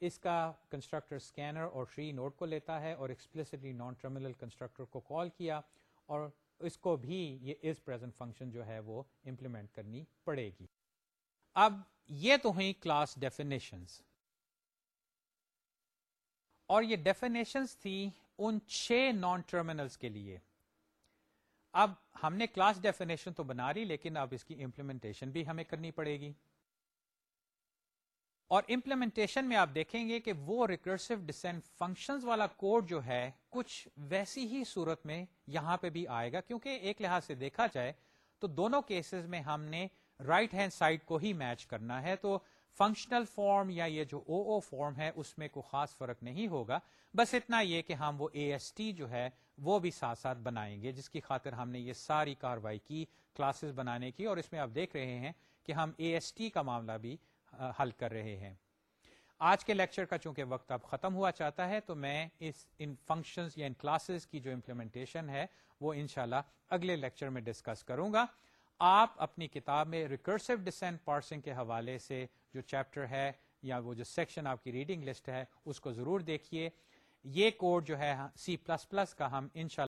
اس کا کنسٹرکٹر اسکینر اور ٹری نوٹ کو لیتا ہے اور ایکسپلسٹلی نان ٹرمینل کنسٹرکٹر کو کال کیا اور اس کو بھی یہ از پرزینٹ فنکشن جو ہے وہ امپلیمنٹ کرنی پڑے گی۔ اب یہ تو ہیں کلاس ڈیفینیشنز اور یہ ڈیفینیشنز تھی ان چھ نان ٹرمینلز کے لیے۔ اب ہم نے کلاس ڈیفینیشن تو بنا رہی لیکن اب اس کی امپلیمنٹیشن بھی ہمیں کرنی پڑے گی۔ اور امپلیمنٹیشن میں آپ دیکھیں گے کہ وہ ریکرسو ڈسینٹ فنکشن والا کوڈ جو ہے کچھ ویسی ہی صورت میں یہاں پہ بھی آئے گا، کیونکہ ایک لحاظ سے دیکھا جائے تو دونوں کیسز میں ہم نے رائٹ ہینڈ سائڈ کو ہی میچ کرنا ہے۔ تو فنکشنل فارم یا یہ جو او او فارم ہے، اس میں کوئی خاص فرق نہیں ہوگا۔ بس اتنا یہ کہ ہم وہ اے ایس ٹی جو ہے، وہ بھی ساتھ ساتھ بنائیں گے، جس کی خاطر ہم نے یہ ساری کاروائی کی کلاسز بنانے کی۔ اور اس میں آپ دیکھ رہے ہیں کہ ہم اے ایس ٹی کا معاملہ بھی حل کر رہے ہیں۔ آج کے لیکچر کا چونکہ وقت اب ختم ہوا چاہتا ہے، تو میں اس ان فنکشنز یا ان کلاسز کی جو امپلیمنٹیشن ہے، وہ انشاءاللہ اگلے لیکچر میں ڈسکس کروں گا۔ آپ اپنی کتاب میں ریکرسو ڈسینٹ پارسنگ کے حوالے سے جو چیپٹر ہے یا وہ جو سیکشن آپ کی ریڈنگ لسٹ ہے، اس کو ضرور دیکھیے۔ یہ کوڈ جو ہے سی پلس پلس کا ہم ان